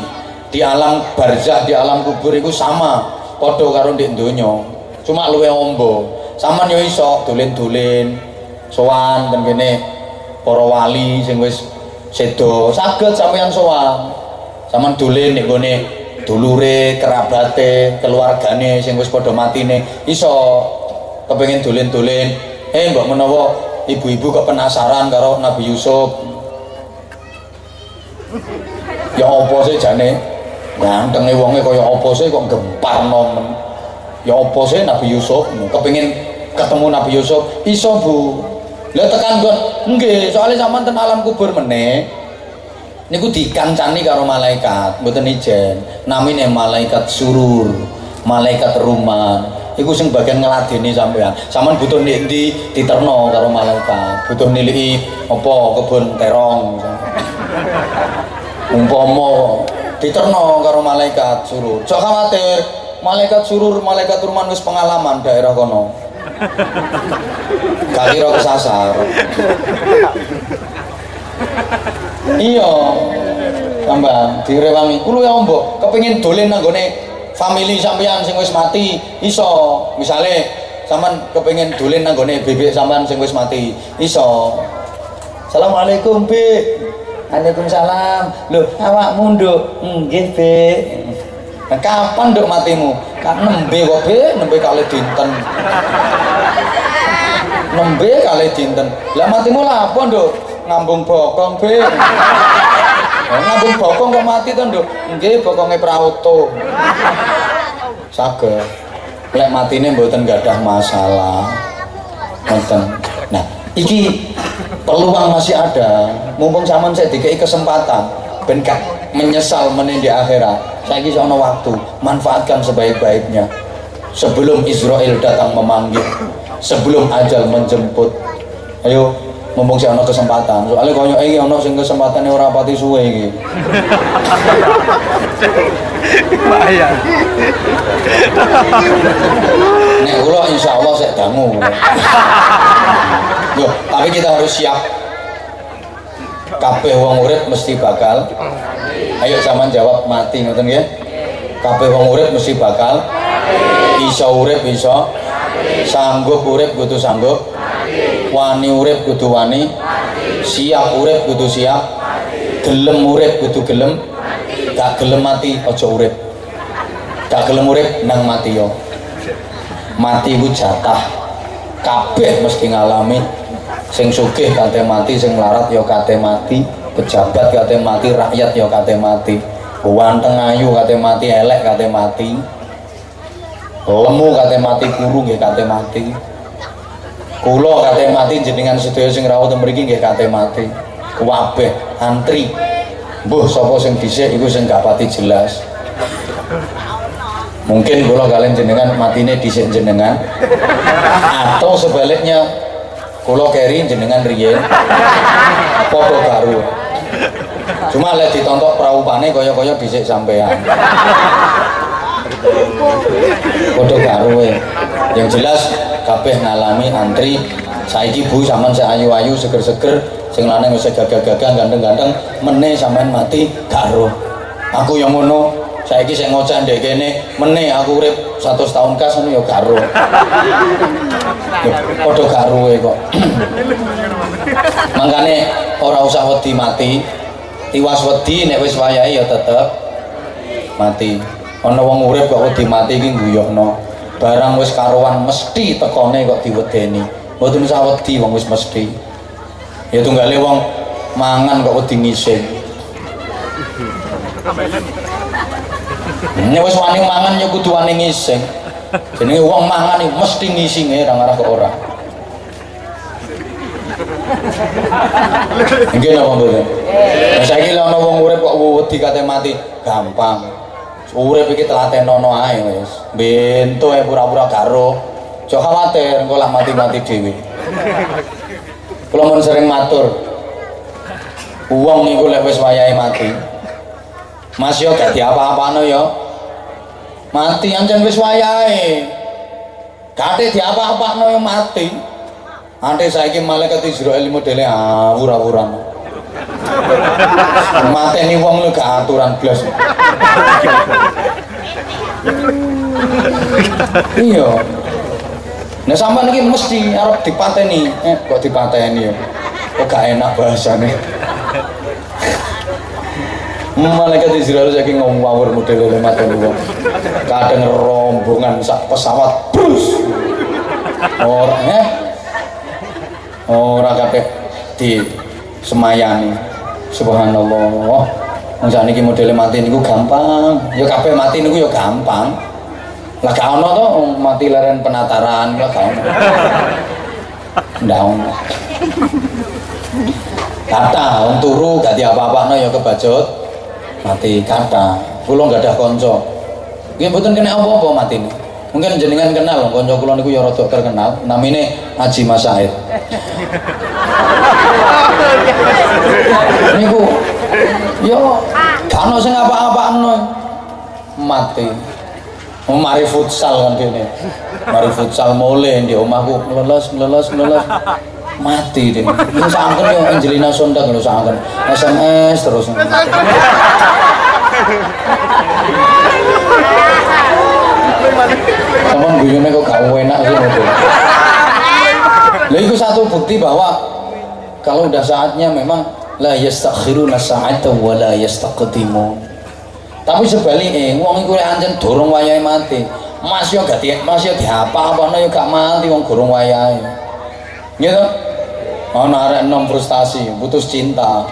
di alam barzah di alam kubur itu sama. Padha karo ndek donya. Cuma luwe ombo. Sama yo iso dolen-dolen sowan ten kene para wali sing wis sedo. Saged sampeyan sowan. Sampean dolen nek gone dulure kerabate keluargane sing wis padha matine. Iso kepengin dolen-dolen eh mbok menawa ibu-ibu kok penasaran karo Nabi Yusuf. Ya apa sih jane gantenge wonge kaya apa sih? Kok gempar nomen? Ya apa sih Nabi Yusuf? Kepingin ketemu Nabi Yusuf. Iso bu. Lihat tekan gon enggak soalnya zaman ten alam kubur meneh. Niku dikancani karo malaikat mboten ijen. Namine malaikat surur malaikat rumah iku sing bagian ngeladeni sampean. Sampean butuh nek ndi diterno karo malaikat. Butuh niliki apa? Kebun terong. Umpama diterno karo malaikat surur. Sok khawatir malaikat surur malaikat turman wis pengalaman daerah kono. Gak kira kesasar. Iya. Tambah direwangi. Kulo ya mbok kepengin dolen nang family sampean sing wis mati. Iso. Misale sampean kepengin dolen nang bebek sampean sing wis mati. Iso. Assalamualaikum Bi Waalaikumsalam. Lho awak nduk? Nggih Bi Nah, kapan dok matimu? Kan nembe kok be, nembe kali dinten. nembe kali dinten. Lah matimu lah apa dok? ngambung bokong be Oh, ngambung bokong kok mati to nduk? Nggih bokonge prauto. Saged. Lek matine mboten gadah masalah. Ngoten nah iki peluang masih ada. Mumpung zaman saya dikei kesempatan ben gak menyesal meneh di akhirat. Saya kisah ono waktu manfaatkan sebaik-baiknya. Sebelum Israel datang memanggil sebelum ajal menjemput. Ayo mumpung si ono kesempatan. Soalnya koyo iki ono sing kesempatane ora pati suwe iki. Bahaya nek kula insyaallah saya dangu Yo, tapi kita harus siap. Kabeh wong urip mesti bakal. Ayo zaman jawab mati ngoten nggih? Kabeh wong urip mesti bakal. Iso urip iso. Sanggup urip kudu sanggup. Wani urip kudu wani. Siap urip kudu siap. Gelem urip kudu gelem. Gak gelem mati aja urip. Gak gelem urip nang mati yo. Mati ku jatah. Kabeh mesti ngalami sing sugih kate mati sing larat ya kate mati. Pejabat kate mati rakyat ya kate mati. Ganteng ayu kate mati elek kate mati. Lemu kate mati kuru nggih kate mati. Kula kate mati jenengan sedaya sing rawuh teng mriki nggih kate mati. Kabeh antri. Mbuh sapa sing dhisik iku sing gak pati jelas. Mungkin kula kalian jenengan matine dhisik jenengan. Atau sebaliknya kula keri jenengan riyen padha baru? Cuma lek ditontok praupane kaya-kaya dhisik sampean. Padha garuwe yang jelas kabeh ngalami antri. Saiki bu sampean sing ayu-ayu seger-seger. Sing lanang wis gagah-gagah ganteng-ganteng meneh sampean mati karo aku yang ngono saiki sing ngoceh ndek kene meneh aku urip 100 tahun kas ngono ya karo padha garuwe kok. Mangkane ora usah wedi mati. Tiwas wedi nek wis wayahe ya tetep mati. Ana wong urip kok wedi mati iki guyokno barang wis karuan mesti tekone kok diwedeni. Mboten usah wedi wong wis mesti. Ya tunggale wong mangan kok wedi ngising Nek wis wani mangan ya kudu wani ngising. Jenenge wong mangan iki mesti ngisinge ra ngarah ke ora. Nggih napa mboten? Saiki lek ana wong urip kok wedi kate mati, gampang. Urip iki telatenono ae wis. Bento ae pura-pura garo. Aja khawatir engko lah mati-mati dhewe. Kula mun sering matur. Wong niku lek wis wayahe mati. Mas yo gak diapa-apano yo. Mati ancen wis wayahe. Gate diapa-apano yo mati. Ante saiki malaikat Israel modele awur-awuran. Mateni wong lu gak aturan blas. iya. Nah sampean iki mesti arep dipateni, eh kok dipateni ya. Kok gak enak bahasane. Malaikat Israel saking ngawur model lemat wong. Kadang rombongan sak pesawat brus. Ora eh. Ora kabeh di semayani. Subhanallah. Wong sakniki modele mati niku gampang. Ya kabeh mati niku ya gampang. Lah gak ono to mati leren penataran lah gak ono. Ndak ono. Kata turu gak diapa-apano ya kebajut mati kata kula nggak ada konco nggih mboten kena apa-apa mati. Ini mungkin jenengan kenal konco kula niku ya rada terkenal namine Haji Mas Said niku yo gak ono sing apa-apano mati. Oh, mari futsal kan kene. Mari futsal mole di omahku. Leles leles leles mati deh. Ini sangken yo Angelina Sondag lho sangken. SMS terus. Temen guyone kok gak enak sih. Lah itu satu bukti bahwa kalau udah saatnya memang la yastakhiruna sa'ata wa la yastaqdimu. Tapi sebaliknya, wong iku lek ancen dorong wayahe mati. Mas yo gak mas yo diapa-apane yo gak mati wong gorong wayahe. Gitu. ana arek enom frustasi putus cinta.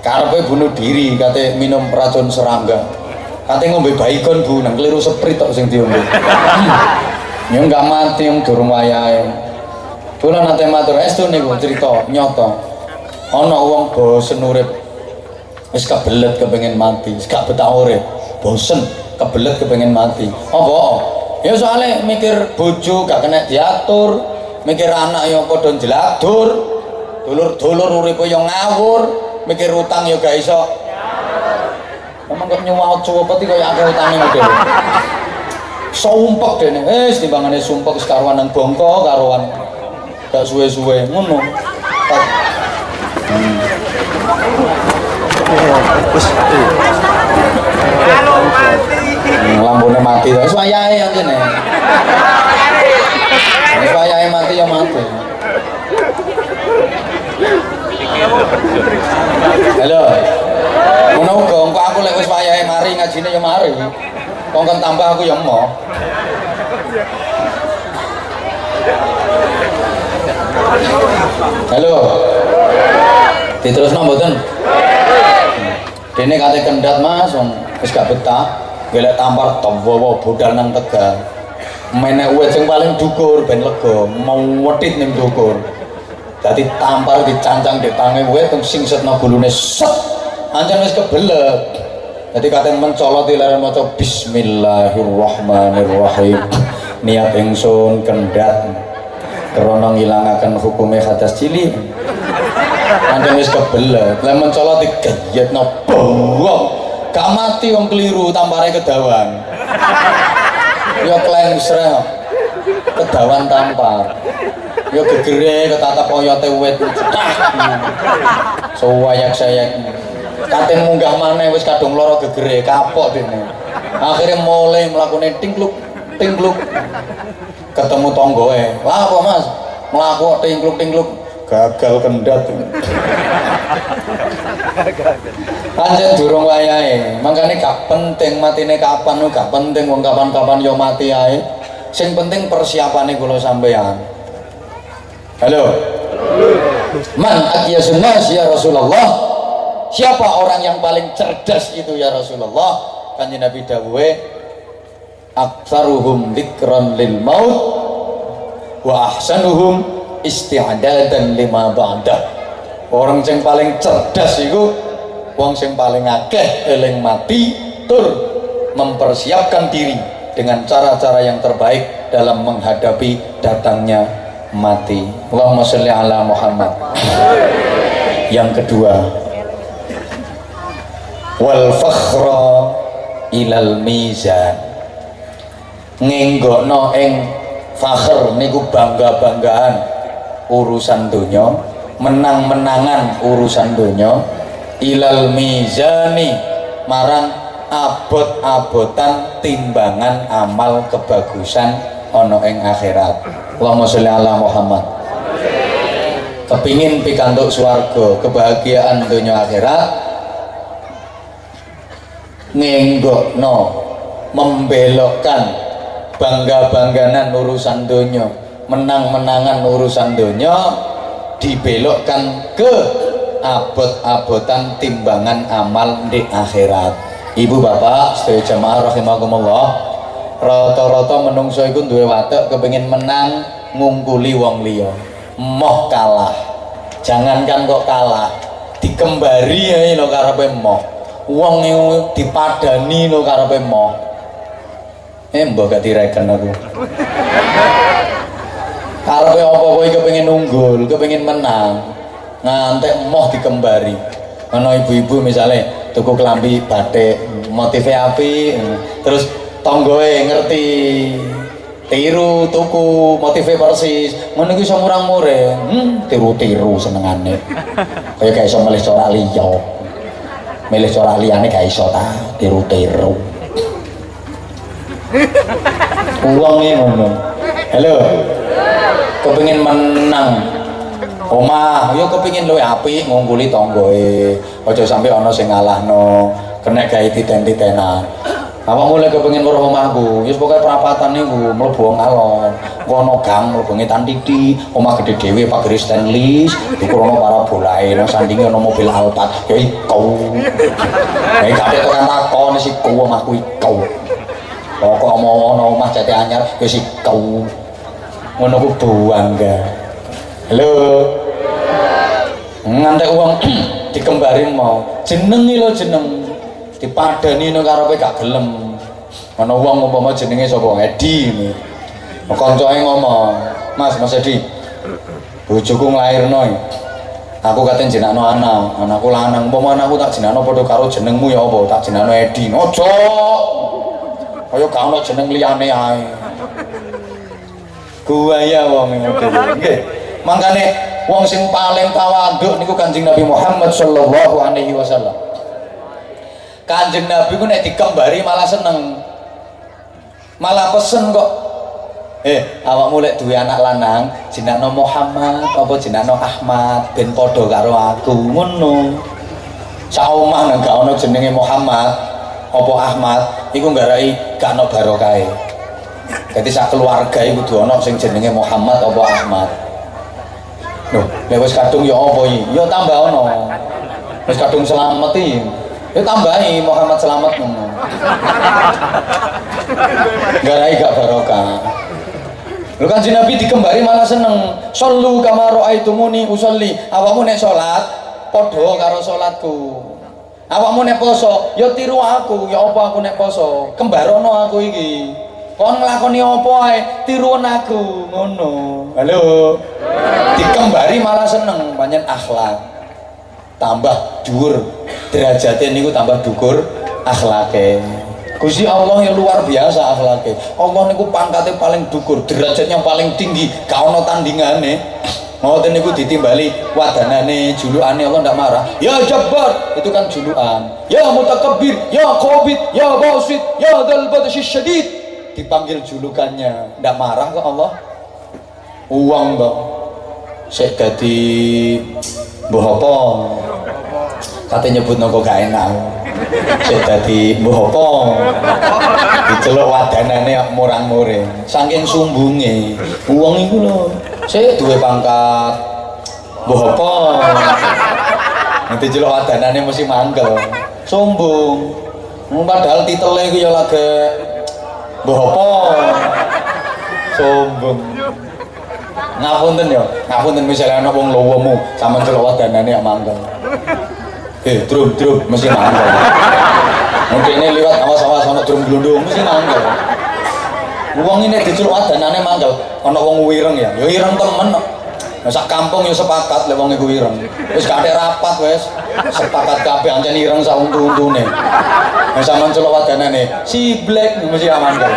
Karepe bunuh diri kate minum racun serangga. Kate ngombe baikon bu nang keliru seprit tok sing diombe. Ya enggak mati yang durung wayahe. Kula nate matur estu niku cerita nyoto ana wong bosen urip. Wis kebelet kepengen mati wis gak betah urip. Bosen kebelet kepengen mati. Apa? Ya soalnya mikir bojo gak kena diatur mikir anak yang padha jeladur dulur-dulur uripe yang ngawur mikir utang ya gak iso Emang kok nyewa coba peti kaya akeh utange model. Sumpek dene. Wis timbangane sumpek sekaruan nang bongko karuan. Gak suwe-suwe ngono. Hmm. Hmm, lambune mati wis wayahe anjene. Wis wayahe mati ya mati. Halo. Ngono uga engko aku lek wis wayahe mari ngajine ya mari. Kongkon tambah aku ya mau. Halo. Diterusno mboten? Dene kate kendat Mas, wis gak betah. Golek tampar tombo budal nang Tegal. Menek uwit sing paling dukur ben lega, mau wedhit ning dukur. Dadi tampar dicancang di tangi uwit sing setno gulune set. Ancen wis kebelet. Jadi katen mencolot di layar maca Bismillahirrahmanirrahim. Niat ingsun kendat krana ngilangaken hukume hadas cilik. Ancen wis kebelet. Lah mencolot digeyetno bawang. Gak mati wong keliru tampare kedawan. Ya klengsreh. Kedawan tampar. Ya gegere ketata koyote wit. Suwayak-sayak. Katen munggah maneh wis kadung loro gegere kapok dene. Akhirnya mulai mlakune tingkluk tingkluk ketemu tonggoe. Lah apa Mas? Mlaku tingkluk tingkluk gagal kendat. Pancen durung wayahe. Mangkane gak penting matine kapan, gak penting wong kapan-kapan yo mati ae. Sing penting persiapane kula sampean. Halo. Man aqyasun nas ya Rasulullah? Siapa orang yang paling cerdas itu ya Rasulullah? Kanjeng Nabi dawuhe aktsaruhum dzikran lil maut wa ahsanuhum isti'dadan lima ba'da. Orang yang paling cerdas itu wong sing paling akeh eling mati tur mempersiapkan diri dengan cara-cara yang terbaik dalam menghadapi datangnya mati. Allahumma sholli ala Muhammad. Yang kedua, wal fakhra ilal mizan. Ngenggokno ing fakhr niku bangga-banggaan urusan dunia, menang-menangan urusan dunia ilal mizani marang abot-abotan timbangan amal kebagusan ono ing akhirat. Allahumma sholli ala Muhammad. Kepingin pikantuk swarga kebahagiaan dunia akhirat ngenggokno membelokkan bangga-bangganan urusan dunia menang-menangan urusan dunia dibelokkan ke abot-abotan timbangan amal di akhirat. Ibu bapak sedaya jamaah rahimakumullah rata-rata menungso iku duwe watak kepengin menang ngungkuli wong liya. Moh kalah. Jangankan kok kalah dikembari ya lo karepe moh. Wong iku dipadani lo karepe moh. Eh mbok gak direken aku karepe apa kowe kepengin unggul kepengin menang ngantek moh dikembari. Ana ibu-ibu misalnya tuku kelambi batik motifnya api terus tonggoe ngerti tiru tuku motifnya persis. Ngono iku iso murang-mure hmm, tiru-tiru senengane. Kaya gak iso milih corak liya. Milih corak liyane gak iso ta tiru-tiru. Uang ini ngono halo kepingin menang omah yo kepingin luwe api ngungguli tonggoe aja sampai ana sing ngalahno kena gawe titen-titenan Apa mulai kepengin weruh omahku, wis pokoke perapatan niku mlebu ngalor. Kono gang mlebu ngetan titi, omah gede dhewe pagere stainless, iku ono parabolae, nang sandinge ono mobil Alphard, ya iku. Eh ada tekan takon si ku omahku iku. Pokok mau ono omah jati anyar, ya si ku. Ngono ku bangga. Halo. Ngantek uang dikembarin mau. Jenengi lo jeneng. Dipadani no karepe gak gelem. Ana wong umpama jenenge sapa Edi. Kancoke ngomong, "Mas, Mas Edi. Bojoku nglairno. Aku katen jenakno anak, anakku lanang. Umpama anakku tak jenakno padha karo jenengmu ya apa? Tak jenakno Edi. Ojo. Kaya gak ono jeneng liyane ae. Buaya wong ngono Nggih. Mangkane wong sing paling tawaduk niku Kanjeng Nabi Muhammad sallallahu alaihi wasallam. Kanjeng Nabi ku nek dikembari malah seneng. Malah pesen kok. Eh, awakmu lek duwe anak lanang, jenakno Muhammad apa jenakno Ahmad ben padha karo aku ngono. Sak omah nang gak ono jenenge Muhammad apa Ahmad, iku nggarai gak ono barokahe. Jadi sak keluarga iku kudu ono sing jenenge Muhammad apa Ahmad. Loh, lek kadung ya apa iki? Ya tambah ono. Wis kadung selamat iki. Ya tambahi Muhammad selamat ngono. Garai gak barokah. Lu kan Nabi dikembari malah seneng. Sallu kama raaitumuni usolli. Awakmu nek salat padha karo salatku. Awakmu nek poso, ya tiru aku, ya apa aku nek poso. Kembarono aku iki. Kon nglakoni apa ae, tiruan aku ngono. Halo. Dikembari malah seneng, panjen akhlak. Tambah dhuwur derajate niku tambah dhuwur akhlake. Gusti Allah yang luar biasa akhlake. Allah niku pangkatnya paling dhuwur, derajatnya paling tinggi, gak ono tandingane. Ngoten niku ditimbali wadanane, julukane Allah ndak marah. Ya Jabbar, itu kan julukan. Ya Mutakabbir, ya Qabid, ya Basit, ya Dzal Syadid. Dipanggil julukannya, ndak marah kok Allah. Uang dong. Sik dadi mbuh apa? Kate nyebut noko gak enak. Sik dadi mbuh apa? Diceluk wadanane murang-muring. Saking sumbunge. Wong iku lho, sik duwe pangkat apa? Nanti celuk wadanane mesti manggel. Sombong. Hmm, Padahal titele iku ya lagi apa? Sombong. Ngapunten ya, ngapunten misalnya ana wong lowomu sampean celuk wadanane ya manggel. Eh, drum drum mesti manggel. Mungkin ini liwat awas-awas ana drum glundung mesti manggel. Wong ini diceluk wadanane manggel, ana wong wireng ya. Ya ireng temen. Nah, sak kampung ya sepakat lek wong iku ireng. Wis ada rapat wis. Sepakat kabeh ancen ireng sak untu-untune. Nah, sampean celuk wadanane, si black mesti manggel.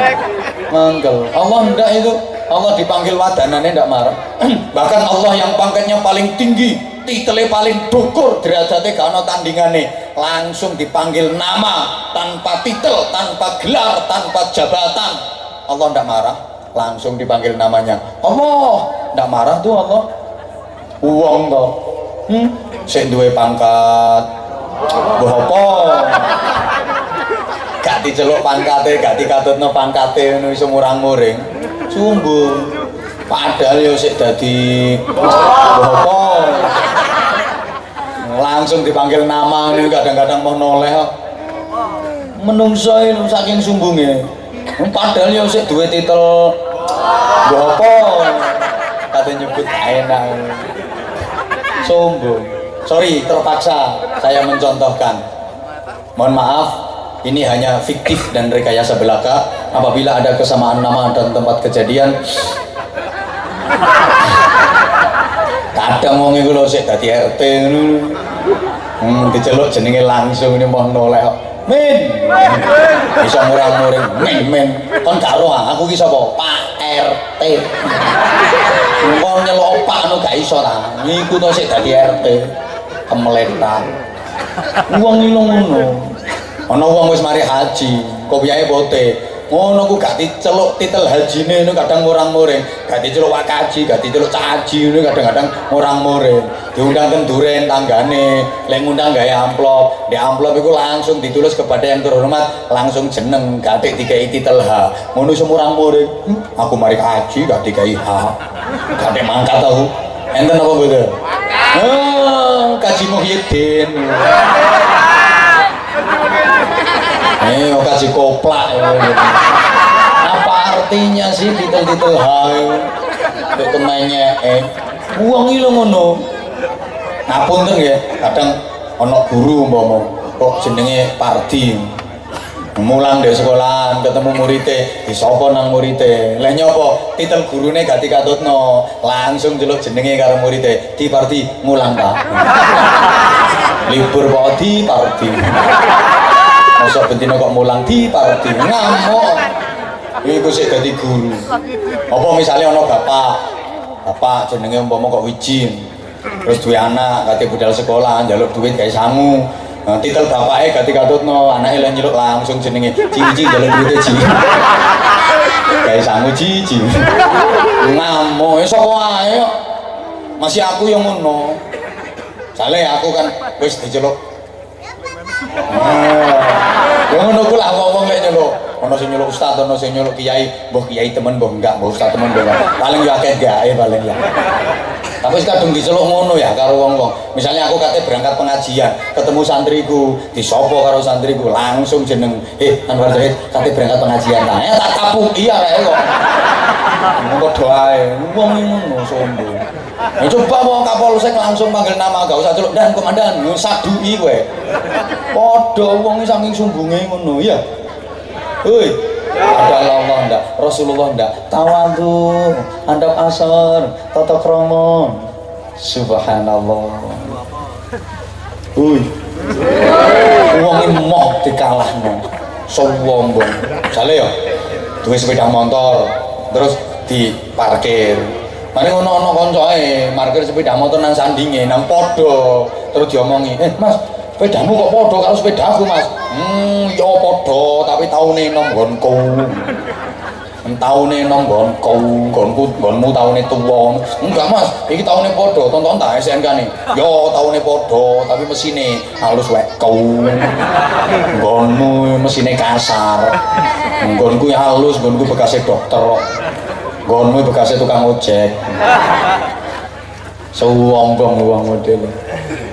Manggel. Allah ndak itu Allah dipanggil wadanane ndak marah. Bahkan Allah yang pangkatnya paling tinggi, titele paling dukur, derajatnya gak ono tandingane, langsung dipanggil nama tanpa titel, tanpa gelar, tanpa jabatan. Allah ndak marah, langsung dipanggil namanya. Allah ndak marah tuh Allah. Uang toh. Hmm, sing duwe pangkat Mbah apa? Gak diceluk pangkate, gak dikatutno pangkate ngono iso murang-muring. Sumbung. Padahal yo sik dadi mbah apa? Langsung dipanggil nama ini kadang-kadang mau noleh. Menungso itu saking sumbungnya. Padahal yo sik duwe titel mbah apa? Katanya nyebut enak. Sombong. Sorry, terpaksa saya mencontohkan. Mohon maaf, ini hanya fiktif dan rekayasa belaka. Apabila ada kesamaan nama dan tempat kejadian, kadang wong iku lho sik dadi RT ngono. Hmm, diceluk jenenge langsung ini mau noleh. Min. Bisa murang-muring. Min, min. Kon gak aku ki sapa? Pak RT. Wong nyelok Pak anu gak iso ta. Niku to sik dadi RT. Kemeletan. Wong lho ngono. Ana wong wis mari haji, kopiahe bote. Ngono ku gak diceluk titel hajine ngono kadang orang muring. Gak diceluk wakaji gak diceluk caji ngono kadang-kadang orang muring. Diundang kenduren tanggane lek ngundang gawe amplop. Di amplop iku langsung ditulis kepada yang terhormat langsung jeneng gak dikai titel H. Ngono semurang muring hm, aku mari kaji gak dikai H. Gak mangkat aku enten apa betul Oh, kaji Muhyiddin. Eh, kaji koplak. Apa artinya sih titel-titel hai? Untuk temannya eh. Uang itu ngono. Ngapunten ya, kadang ono guru umpama kok jenenge Pardi. Mulang dari sekolah ketemu muridnya. Di sopo nang muridnya? Lain nyopo titel gurune gak dikatutno langsung jeluk jenenge karo muridnya. Di parti mulang pak. Libur pak. Di parti masa bentino kok mulang di parti ngamuk iku sih jadi guru apa misalnya ono bapak bapak jenenge umpama kok wijin terus dua anak katanya budal sekolah jaluk duit kayak sangu Nah, titel bapaknya gak dikatutno, anaknya lah nyeluk langsung jenenge cici jalan duitnya ci. Kayak sangu cici. Ngamuk, ya sapa wae Masih aku yang ngono. Soalnya aku kan wis diceluk. Nah, yang ngono ku lah ngomong lek nyeluk. Ono sing nyeluk ustaz, ono sing kiai, mbah kiai temen mbah enggak, mbah ustaz temen mbah. Paling yo akeh gawe paling ya. Tapi kadung diceluk ngono ya karo wong-wong. Misalnya aku kate berangkat pengajian ketemu santriku disopo karo santriku langsung jeneng eh Anwar Zahid kate berangkat pengajian ta? Ya tak tapu iya rek kok monggo doae. Wong ngono sombong ya coba wong kapolsek langsung panggil nama gak usah celuk. Dan komandan sadui kowe. Padha wong saking sumbunge ngono ya Hei, ada Allah ndak? Rasulullah ndak? Tawadu andap asar tata kromo subhanallah. Uy uang ini moh dikalahno. Sombong misalnya ya duwe sepeda motor. Terus di parkir. Mari ngono-ngono koncoe, parkir sepeda motor nang sandinge, nang podo. Terus diomongi, "Eh, Mas, sepedamu kok podo kalau sepedaku mas? Hmm ya podo tapi taune nom gonku taune nom gonku gonku gonmu taune tuwa. Enggak mas ini taune podo tonton tak SNK nih yo taune podo tapi mesinnya halus wek kau gonmu mesinnya kasar. Gonku halus gonku bekasnya dokter gonmu bekasnya tukang ojek Sewong-wong uang model.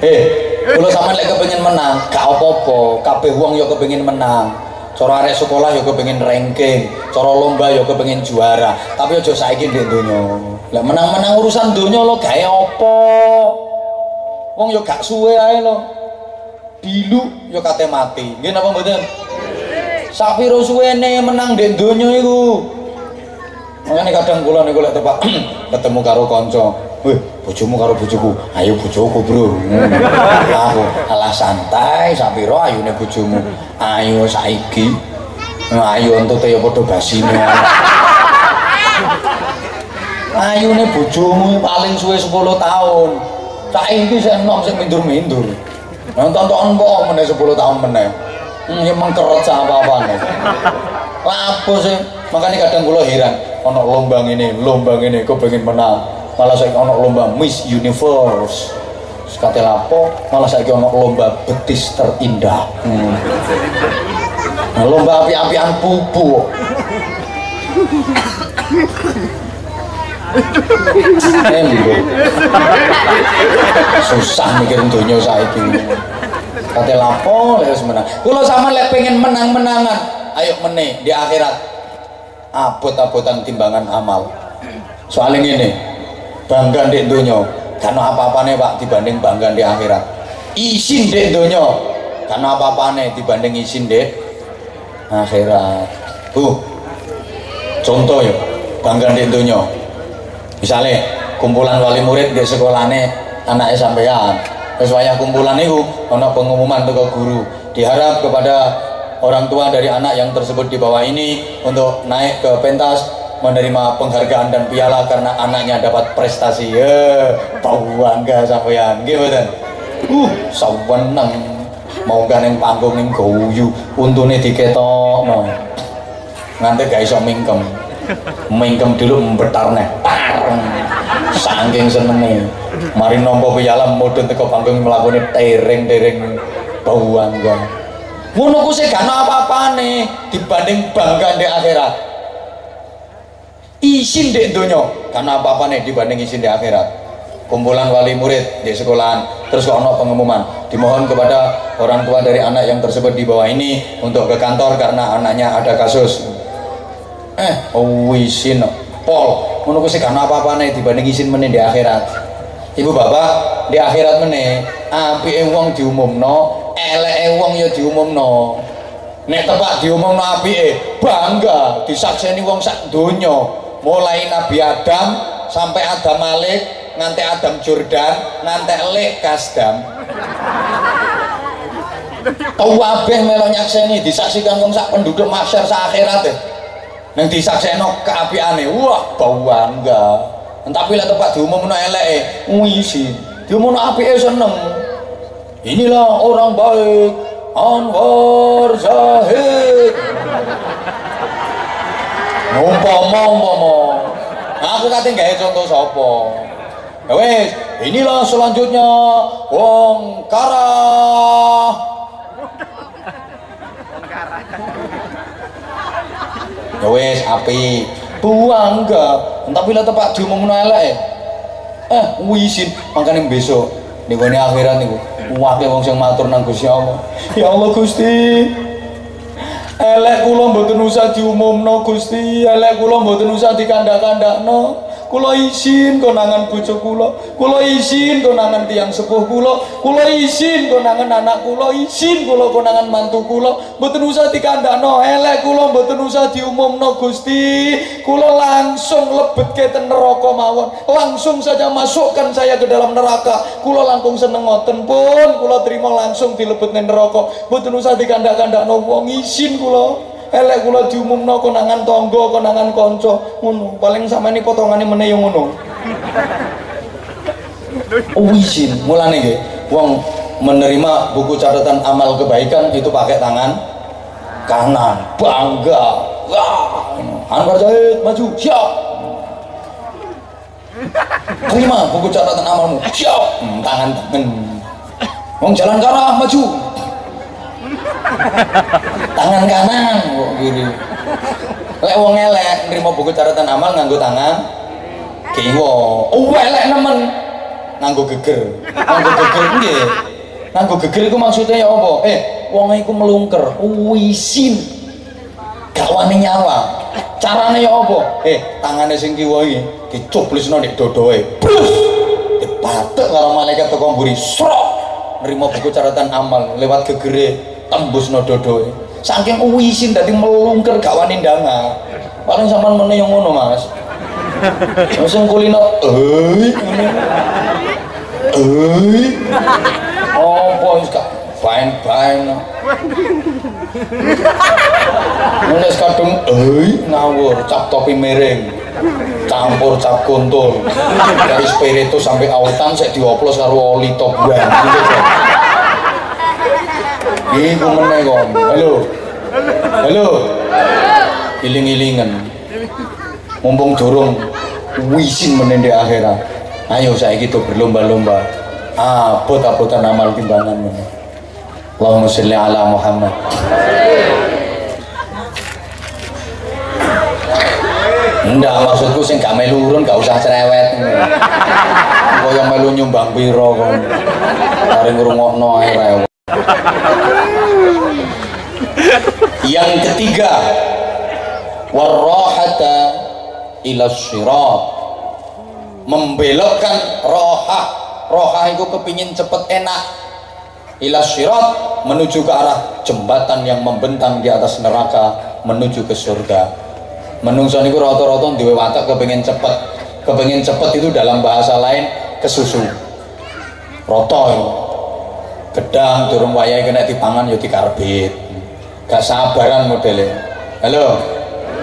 Eh, kalau sama lagi kepengen menang, gak apa-apa. Kabeh yo kepengen menang. Cara arek sekolah yo kepengen ranking, cara lomba yo kepengen juara. Tapi aja saiki ndek donya. Lah menang-menang urusan donya lo gawe apa? Wong yo gak suwe ae lo. Bilu yo kate mati. Nggih napa mboten? Sapiro suwene menang ndek donya iku. Makanya kadang kula niku lek tepak ketemu karo kanca, "Wih, bojomu karo bojoku. Ayo bojoku bro. Aku alah santai sapiro ayune bojomu? Ayo saiki. Ayo entute ya padha basine. Ayune bojomu paling suwe 10 tahun. Saiki sing enom sing mindur-mindur. Nonton-nonton kok meneh 10 tahun meneh. Hmm, ya mengkeret apa-apane. Lapo sih? Makanya kadang kula heran ana lomba ngene lomba ngene kok pengen menang malah saya ono lomba Miss Universe sekate lapo malah saya ono lomba betis terindah hmm. nah, lomba api-apian pupu Embo. Susah mikirin dunia saiki. Kate lapo lek menang. Kula sama lek pengen menang-menangan, ayo meneh di akhirat. Abot-abotan timbangan amal. Soalnya ini, bangga di dunia karena apa-apanya pak dibanding bangga di akhirat. Isin di dunia karena apa-apanya dibanding isin di akhirat. Bu contoh ya bangga di dunia misalnya kumpulan wali murid di sekolahnya anaknya sampean wayah kumpulan itu ada pengumuman ke guru. Diharap kepada orang tua dari anak yang tersebut di bawah ini untuk naik ke pentas menerima penghargaan dan piala karena anaknya dapat prestasi. Ya bangga sampean mboten? Uh saweneng. Mau ganeng panggung ning guyu untune diketokno. Nganti gak iso mingkem. Mingkem dulu neh. Pareng. Saking senenge mari nampa piala mudhun teko panggung mlakune tereng-tereng bangga ngono sih gak ana apa-apane dibanding bangga di akhirat. Isin di donya karena apa-apane dibanding isin di akhirat. Kumpulan wali murid di sekolahan terus kok ono pengumuman. Dimohon kepada orang tua dari anak yang tersebut di bawah ini untuk ke kantor karena anaknya ada kasus. Eh oh isin pol. Ngono sih karena apa-apa nih dibanding isin meneh di akhirat. Ibu bapak di akhirat meneh api wong diumumno elek wong ya diumumno. Nek tepak diumumno api bangga disakseni wong sak donya. Mulai Nabi Adam sampai Adam Malik ngantek Adam Jordan ngantek lek kasdam. Tau wabeh melo nyakseni disaksikan wong sak penduduk masyar sak akhirat e. Nang disakseno keapiane wah bangga. Tapi lah tempat diumumno eleke? Ngisi diumumno apike seneng inilah orang baik Anwar Zahid umpama umpama. Aku katanya gak contoh sopo ya wes inilah selanjutnya wong kara. Ya wes api. Buang enggak. Tapi lah tepat diumumno elek eh wisin. Makanya besok nih akhirat nih wakil wong sing matur nang Gusti Allah. Ya Allah Gusti. Elek kula mboten usah diumumno Gusti. Elek kula mboten usah dikandak-kandakno kula izin konangan bojo kula kula izin konangan tiang sepuh kula kula izin konangan anak kula izin kula konangan mantu kula mboten usah dikandakno elek kula mboten usah diumumno Gusti. Kula langsung lebet ke neraka mawon. Langsung saja masukkan saya ke dalam neraka. Kula langkung seneng ngoten pun kula terima langsung dilebet neraka. Mboten usah dikandak-kandakno wong izin kula elek kula diumumno konangan tangga konangan kanca. Ngono paling ini potongane meneh yo ngono. Oh izin mulane nggih wong menerima buku catatan amal kebaikan itu pakai tangan kanan. Bangga. Wah Anwar Zahid maju. Siap. Terima buku catatan amalmu. Siap. Hmm, tangan tangan. Wong jalan ke arah maju tangan kanan kok gini. Lek wong elek nerima buku catatan amal nganggo tangan kiwa. Oh elek nemen. Nganggo geger. Nganggo geger nggih nganggo geger iku maksudnya ya apa? Eh wong iku melungker. Wisin. Gak wani nyawa. Carane ya apa? Eh tangane sing kiwa iki dicuplisno nek dodoe blus dipatek karo malaikat teko mburi. Srok! Nerima buku catatan amal lewat gegere tembus no dodo saking uwisin dadi melungker gak wani ndanga. Paling sampean meneh yang ngono Mas. Sing kulino eh eh apa wis gak bain-bain Nulis kadung eh ngawur cap topi miring campur cap guntul dari spiritus sampai autan saya dioplos karo oli top gitu Iku meneh kon. Halo. Halo. Iling-ilingan. Mumpung durung wisin meneh di akhirat. Ayo saiki tuh berlomba-lomba. Abot-abotan amal timbangan meneh. Allahumma sholli ala Muhammad. Enggak, maksudku sing gak melu urun gak usah cerewet. Kaya melu nyumbang piro kon. Areng ngrungokno ae. Yang ketiga, warrohata ila syirat. Membelokkan rohah. Rohah itu kepingin cepet enak. Ila syirat menuju ke arah jembatan yang membentang di atas neraka menuju ke surga. Menungso niku rata-rata duwe watak kepingin cepet. Kepingin cepet itu dalam bahasa lain kesusu. Roto gedang durung wayahe kena dipangan ya dikarbit gak sabaran modelnya halo?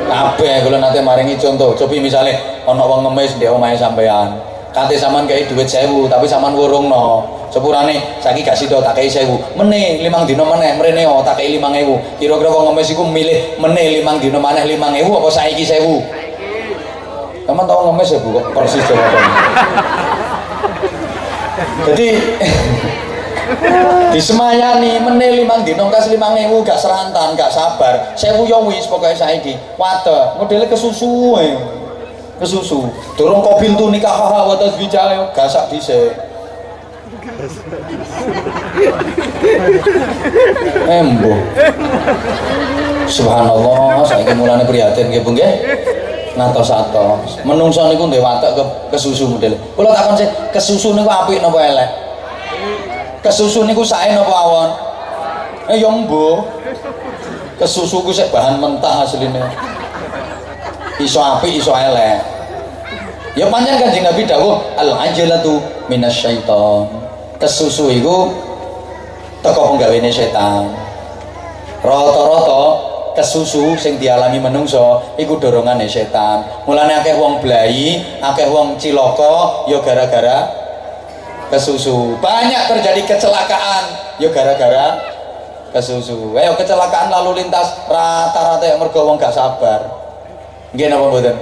Kabeh kalau nanti maringi contoh. Cobi misalnya ono wong ngemis di omahe sampean. Kate saman kayak duit sewu tapi saman wurung no sepurane saiki gak sida tak kei 1000 meneh limang dina meneh mrene oh tak kei 5000 kira-kira wong ngemis iku milih meneh limang dina maneh 5000 apa saiki 1000 Teman tau ngemis ya Bu persis jawabannya. Jadi disemayani meneh limang dino kas limang ewu gak serantan gak sabar. Sewu yo wis pokoknya saiki. Wate modelnya kesusu eh. kesusu. Dorong kobil tuh nikah haha wates bicara gasak dhisik. Embo. Subhanallah saiki mulane prihatin nggih Bu nggih. Ngatos-atos menungso niku ndek watek ke kesusu model kula takon sih kesusu niku apik napa elek kesusu niku sae napa awon eh yo mbuh kesusu ku sik bahan mentah asline. Iso apik iso elek. Ya pancen kanjeng Nabi dawuh al ajalatu minasyaiton. Kesusu iku teko penggawene setan. Rata-rata kesusu sing dialami menungso iku dorongane setan. Mulane akeh wong blai akeh wong cilaka ya gara-gara kesusu. Banyak terjadi kecelakaan. Ya gara-gara kesusu. Ayo kecelakaan lalu lintas. Rata-rata yang mergo wong gak sabar. Nggih napa mboten?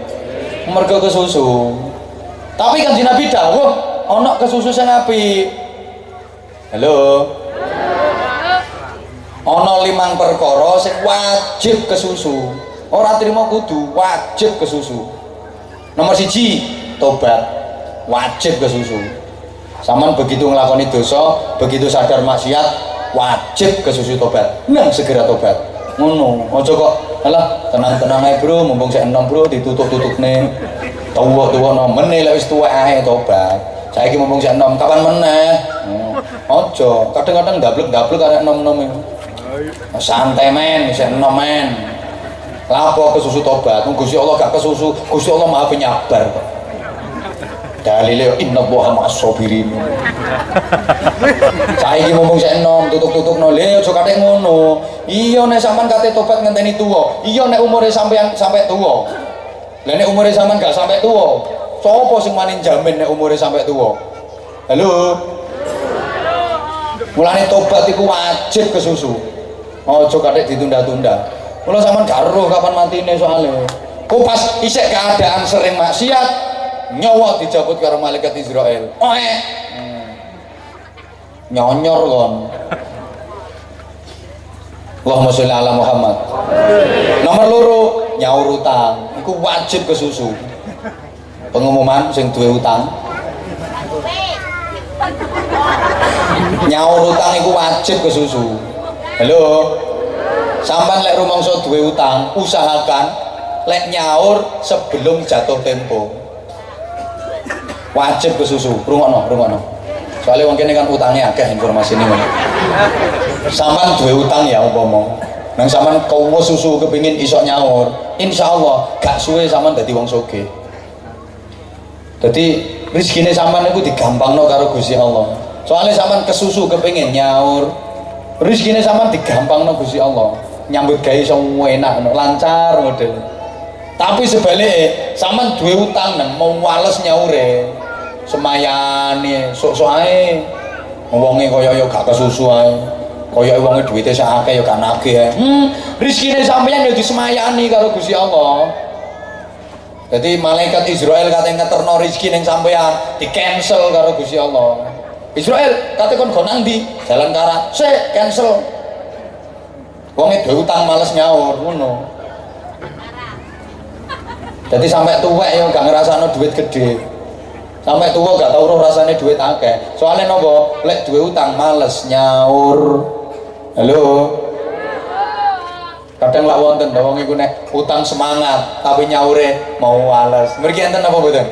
Mergo kesusu. Tapi kan Nabi dawuh ana kesusu sing apik. Halo? Ana limang perkara sing wajib kesusu. Ora trimo kudu wajib kesusu. Nomor siji tobat. Wajib kesusu Saman begitu ngelakoni dosa begitu sadar maksiat wajib kesusu tobat. Nang segera tobat. Ngono aja kok. Alah tenang-tenang ae bro. Mumpung sik enom bro ditutup-tutup nih tuwa-tuwa no meneh lek wis tuwa ae tobat. Saiki mumpung sik enom kapan meneh? Aja kadang-kadang dablek-dablek arek enom-enom santai men bisa enom men. Lapo kesusu tobat? Gusti Allah gak kesusu Gusti Allah maha penyabar kok dalilnya inna buha ma'asobirin saya ini ngomong saya enom tutup-tutup no leo juga kadek ngono. Iya nek sampean kate tobat ngenteni tua iya nek umurnya sampean sampai tua lah nek umurnya sampean gak sampai tua sopo sing manin jamin nek umurnya sampai tua halo? Mulane tobat itu wajib kesusu ojo kadek ditunda-tunda. Kalau sama gak roh kapan mati ini soalnya. Kok pas isek keadaan sering maksiat nyawa dijabut karo malaikat Israel eh hmm. nyonyor kon Allahumma sholli ala Muhammad. Nomor loro nyaur utang. Itu wajib ke susu. Pengumuman sing duwe utang. Nyaur utang itu wajib ke susu. Halo. Sampan lek rumangsa duwe utang usahakan lek nyaur sebelum jatuh tempo wajib ke susu. Rungokno rungokno. Soalnya wong kene kan utangnya akeh informasi ini sampan duwe utang ya umpama. Nang sampan kowo susu kepingin isok nyaur insya Allah gak suwe sampan dadi wong soge jadi sampan itu digampangno karo Gusti Allah. Soalnya sampan kesusu kepingin nyaur rezekine sampean digampangno Gusti Allah. Nyambut gawe iso enak lancar model. Tapi sebaliknya sampean duwe utang nang mau wales nyaure semayane sok-sok ae wonge kaya ya gak kesusu ae. Kaya wonge duwite sak akeh ya gak ae. Hmm rezekine sampeyan ya disemayani karo Gusti Allah. Jadi malaikat Israel katanya ngeterno rezeki ning sampean di cancel karo Gusti Allah. Israel kata kon gonang di jalan kara se cancel. Wongnya dua utang males nyaur ngono. Jadi sampai tua ya gak ngerasa no duit gede sampai tua gak tau roh rasanya duit akeh. Soalnya nopo? Lek dua utang males nyaur. Halo? Kadang lah wonten wong iku nek utang semangat tapi nyaure mau males. Mriki enten apa mboten?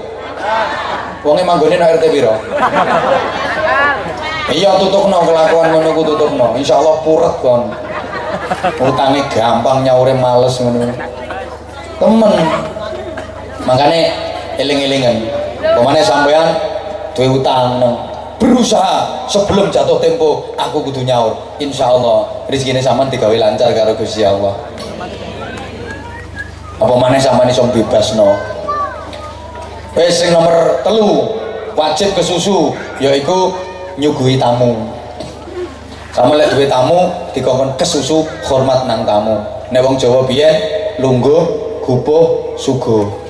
Wonge manggone nang RT piro? Iya tutupno kelakuan ngono ku tutupno insyaallah puret kon. Utangnya gampang nyaure males ngono. Temen. Makanya eling-elingan ke mana sampean duwe utang berusaha sebelum jatuh tempo aku kudu nyaur. Insya Allah rezeki ini sama digawe lancar karo Gusti Allah. Apa mana sama nih bebas no? Wes nomor telu wajib ke susu yaitu nyuguhi tamu. Sama lek duwe tamu dikongkon kesusu hormat nang tamu. Nek wong Jawa biyen lungguh gupuh sugo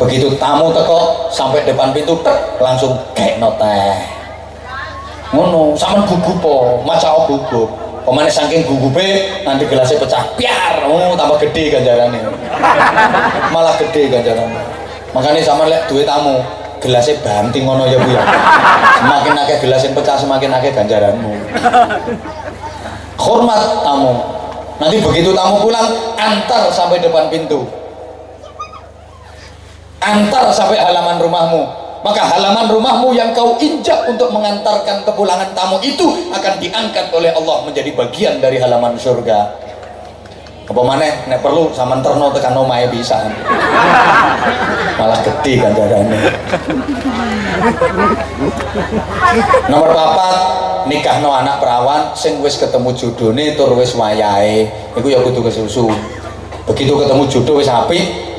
begitu tamu teko sampai depan pintu tek langsung kayak teh. Ngono sama gugup po maca gugup? Pemane saking gugupe nanti gelasnya pecah piar oh tambah gede ganjarannya. Malah gede ganjarannya. Makanya sama lek duwe tamu gelasnya banting ngono ya bu ya. Semakin akeh gelas yang pecah semakin akeh ganjaranmu. Hormat tamu nanti begitu tamu pulang antar sampai depan pintu antar sampai halaman rumahmu. Maka halaman rumahmu yang kau injak untuk mengantarkan kepulangan tamu itu akan diangkat oleh Allah menjadi bagian dari halaman surga. Apa mana nek perlu sama terno tekan omahe bisa. Malah gede kan jadane nomor nikah no anak perawan sing wis ketemu judone tur wis wayahe. Iku ya kudu kesusu. Begitu ketemu jodoh wis apik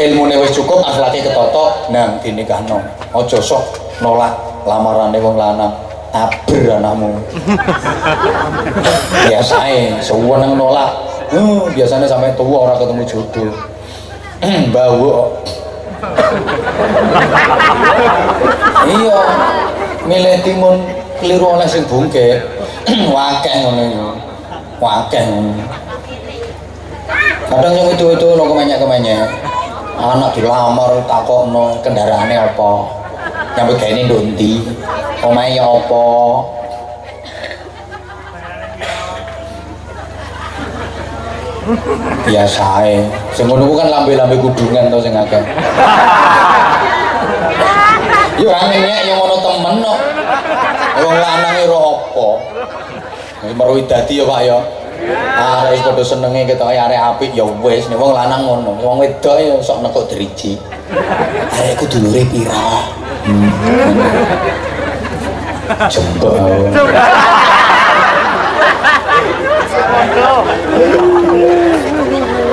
ilmune wis cukup akhlaknya ketotok nang dinikahno aja sok nolak lamarane wong lanang. Abr anakmu. Biasae sewenang nolak. Uh, biasanya sampai tua orang ketemu jodoh. Bau iya. Milih timun keliru oleh sing bungke wakeh ngono iki wakeh kadang yang itu itu lo kemanya anak dilamar takokno kendaraannya apa? Nyampe kayak ini donti omae apa? Biasa ya sing ngono kan lambe-lambe kudungan to sing akeh. Yo ora nyek yo ngono temen no wong lanang ora apa. Meruwi dadi ya Pak ya arek wis padha senenge ketoke arek apik ya wis nek wong lanang ngono wong wedok ya sok nekuk driji arek kudu dulure pira hmm. jembek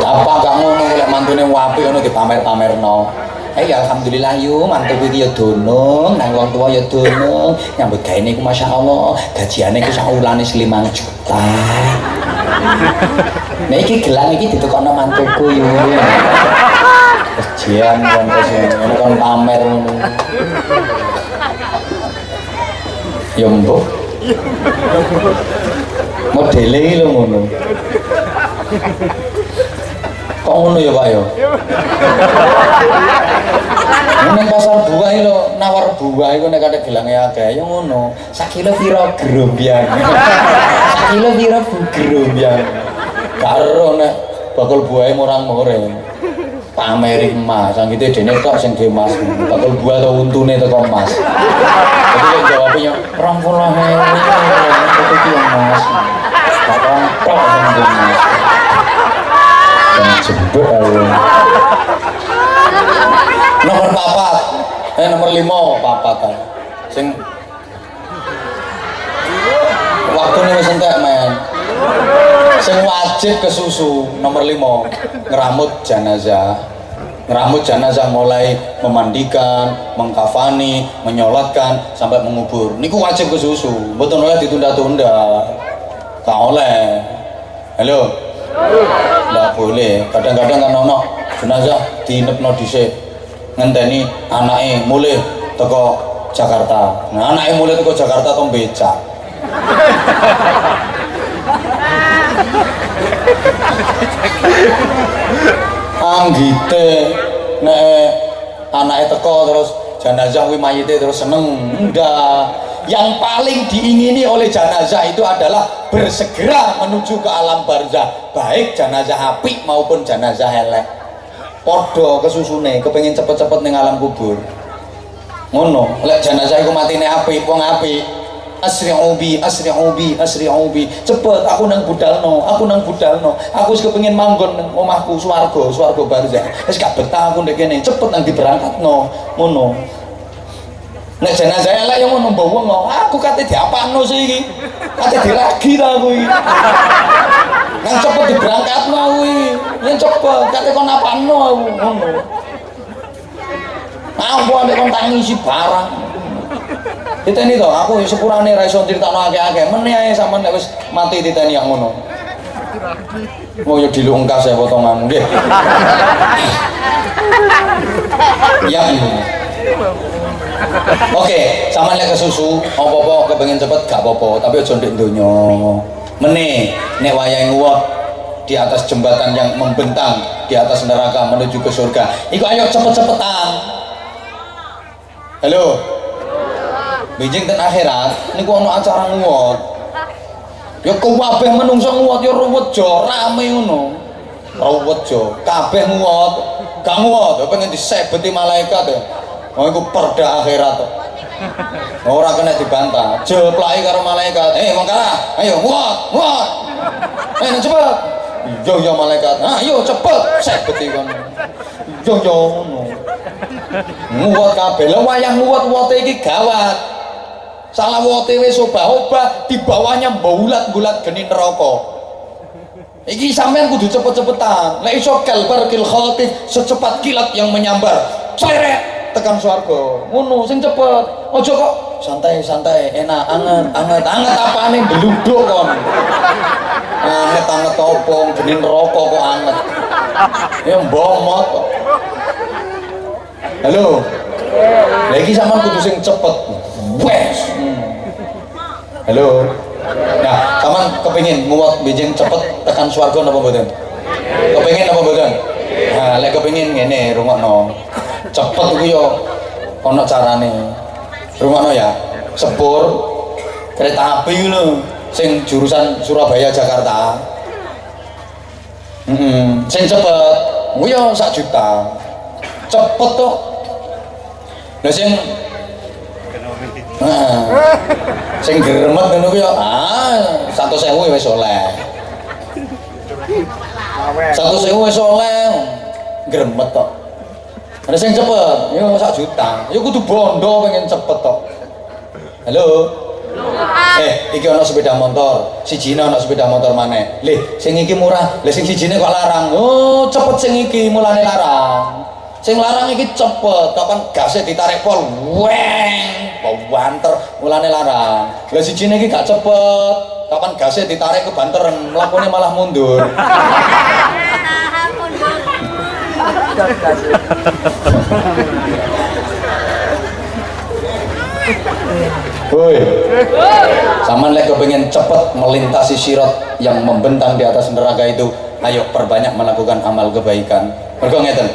apa kamu lek mantune wapi ngono dipamer-pamerno Eh ya alhamdulillah yo mantu iki ya donong, nang wong tua ya donong. Nyambut gawe niku masyaallah, gajiane ku sak ulane 5 juta. Nah iki gelang iki ditukokno mantuku yo. Kejian ke sini, ini kan pamer ngono. Ya mbok modele lho ngono kok ngono ya Pak ya Ini pasar buah itu nawar buah itu nek ada gelange akeh ya ngono. Sak kilo pira grombyang. Sak kilo pira bu grombyang. Karo nek bakul buahe murang-mureng. Pameri emas, sang gitu dene tok sing ge emas. Bakul buah to untune teko emas. Jadi lek jawabnya 20.000 itu emas. Kakang tok sing ge emas. Dan jebuk aku. Nomor papat, eh nomor lima papat kan. Sing waktu ini wis entek men. Sing wajib ke susu nomor lima ngeramut jenazah. Ngeramut jenazah mulai memandikan, mengkafani, menyolatkan sampai mengubur. Niku wajib ke susu. Betul oleh ditunda-tunda. Tak oleh. Halo. Nggak boleh. Kadang-kadang kan ono jenazah diinepno dhisik. Ngenteni anake mulai teko Jakarta. Nah, anake mulai teko Jakarta tong becak. Anggite nek anake teko terus jenazah kuwi mayite terus seneng. Enggak. Yang paling diingini oleh jenazah itu adalah bersegera menuju ke alam barzah, baik jenazah apik maupun jenazah elek. Podo kesusune kepengin cepet-cepet ning alam kubur. Ngono, lek jenazah iku matine apik, wong apik, asri'u bi asri'u bi asri'u bi. Cepet aku nang budalno aku nang budalno. Aku wis kepengin manggon nang omahku swarga swarga barzah. Wis gak betah aku ndek kene cepet nang diberangkatno ngono nek jenazah elek yang ngono mbok wong aku kate diapakno sih iki kate diragi ta aku iki nang cepet diberangkatno kuwi yen cepet kate kon apakno aku ngono Apa nek kon tangisi barang Titeni to, aku sepurane ra iso critakno akeh-akeh. Meneh ae sampean nek wis mati titeni yang ngono. Oh ya dilungkas ya potonganmu nggih. Ya. Oke, sama nek kesusu, apa-apa kepengin cepet gak apa-apa, tapi aja ndek donya. Meneh nek wayahe nguwat di atas jembatan yang membentang di atas neraka menuju ke surga. Iku ayo cepet-cepetan. Halo. Bijing ten akhirat niku ana acara nguwat. Ya kabeh menungso nguwat ya ruwet jo, rame ngono. Ruwet jo, kabeh nguwat. Gak nguwat, ya pengen disebeti malaikat ya. Oh iku perda akhirat. Ora kena dibantah. Jeplaki karo malaikat. Eh wong kalah, ayo nguwat, nguwat. Eh cepet. Yo yo malaikat. Ah yo cepet sebeti kon. Yo yo ngono. Nguwat kabeh. Lah wayang nguwat-nguwate iki gawat. salah wote wis obah-obah di bawahnya bulat-bulat geni neraka iki sampean kudu cepet-cepetan lek iso kalbar kil khatif secepat kilat yang menyambar ceret tekan swarga. Ngono sing cepet. Aja kok. Santai-santai enak anget anget. Anget apane? Beluduk kon. Anget anget opong geni neraka kok anget. Ya mbomot kok. Halo? Lagi sama kudu sing cepet. Wes. Halo? Nah sama kepingin nguat bijing cepet tekan swarga napa mboten? Kepingin apa mboten? Nah lek kepingin ngene rungokno cepet iku yo ana carane rungokno ya sepur kereta api ngono sing jurusan Surabaya Jakarta mm -hmm. sing cepet kuwi yo sak juta cepet tuh Lah sing Nah, sing gremet ngono ku ya ah 100.000 wis oleh. 100.000 wis oleh. Gremet tok. Ada sing cepet, ya sak juta. Ya kudu bondo pengen cepet tok. Halo. Eh, iki ana sepeda motor, sijine ana sepeda motor maneh. Lih, sing iki murah, lha sing sijine kok larang. Oh, cepet sing iki mulane larang. Sing larang iki cepet, kapan gasnya ditarik pol, weng, banter, mulane larang. Lah sijine iki gak cepet, kapan gasnya ditarik ke banteren, mlakunya malah mundur. Woi, sama lek kepengen cepet melintasi sirot yang membentang di atas neraka itu, ayo perbanyak melakukan amal kebaikan. Mergo ngeten,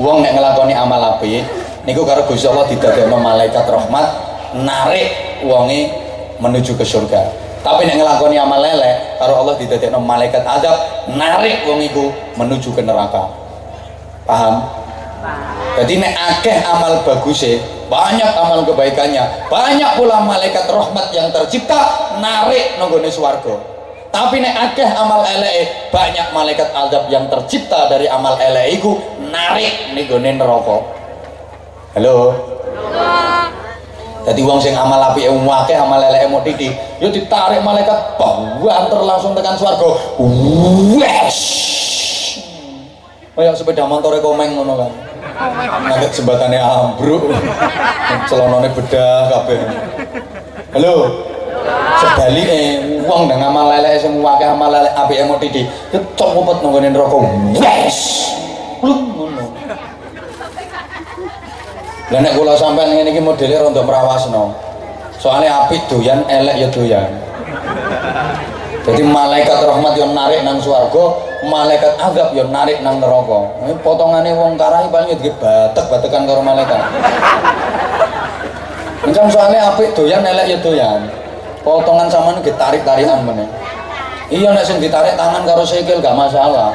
wong nek ngelakoni amal apik niku karo Gusti Allah didadekno malaikat rahmat narik wonge menuju ke surga. Tapi nek ngelakoni amal elek karo Allah didadekno malaikat adab narik wong menuju ke neraka. Paham? Jadi nek akeh amal bagusnya, banyak amal kebaikannya, banyak pula malaikat rahmat yang tercipta narik nonggone swarga. Tapi nek akeh amal eleke, banyak malaikat azab yang tercipta dari amal eleke iku narik nggone neraka. Halo. Jadi wong sing amal apike akeh amal eleke mau titik, yo ditarik malaikat banter langsung tekan swarga. Wes. Kayak sepeda motor komeng ngono kan. Nangkep jembatannya ambruk. Celanane bedah kabeh. Halo. Sebalike wong nang amal lelek sing akeh amal lelek apike mau titik, kecok ngumpet nang ngene neraka. Wes. Plung ngono. Lah nek kula sampean ngene iki modele rada merawasno. Soalnya apik doyan, elek ya doyan. Jadi malaikat rahmat yang narik nang swarga, malaikat azab yang narik nang neraka. Ini potongane wong karai paling ya batek-batekan karo malaikat. Macam soalnya apik doyan elek ya doyan. Potongan sama ini ditarik-tarikan meneh. Iya nek sing ditarik tangan karo sikil gak masalah.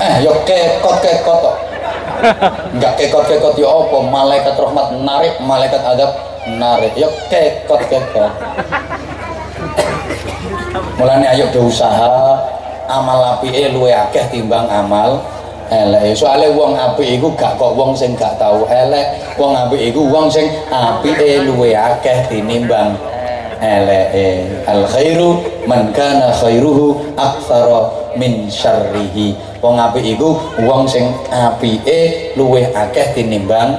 eh yo kekot-kekot tok. Enggak kekot-kekot ya apa malaikat rahmat narik, malaikat adab narik. Ya kekot-kekot. Mulane ayo do usaha amal apike luwe akeh timbang amal elek. Soale wong apik iku gak kok wong sing gak tau elek. Wong apik iku wong sing apike luwe akeh tinimbang eleke. Al khairu man kana khairuhu aktsara min syarrihi wong apik iku wong sing apike luwih akeh tinimbang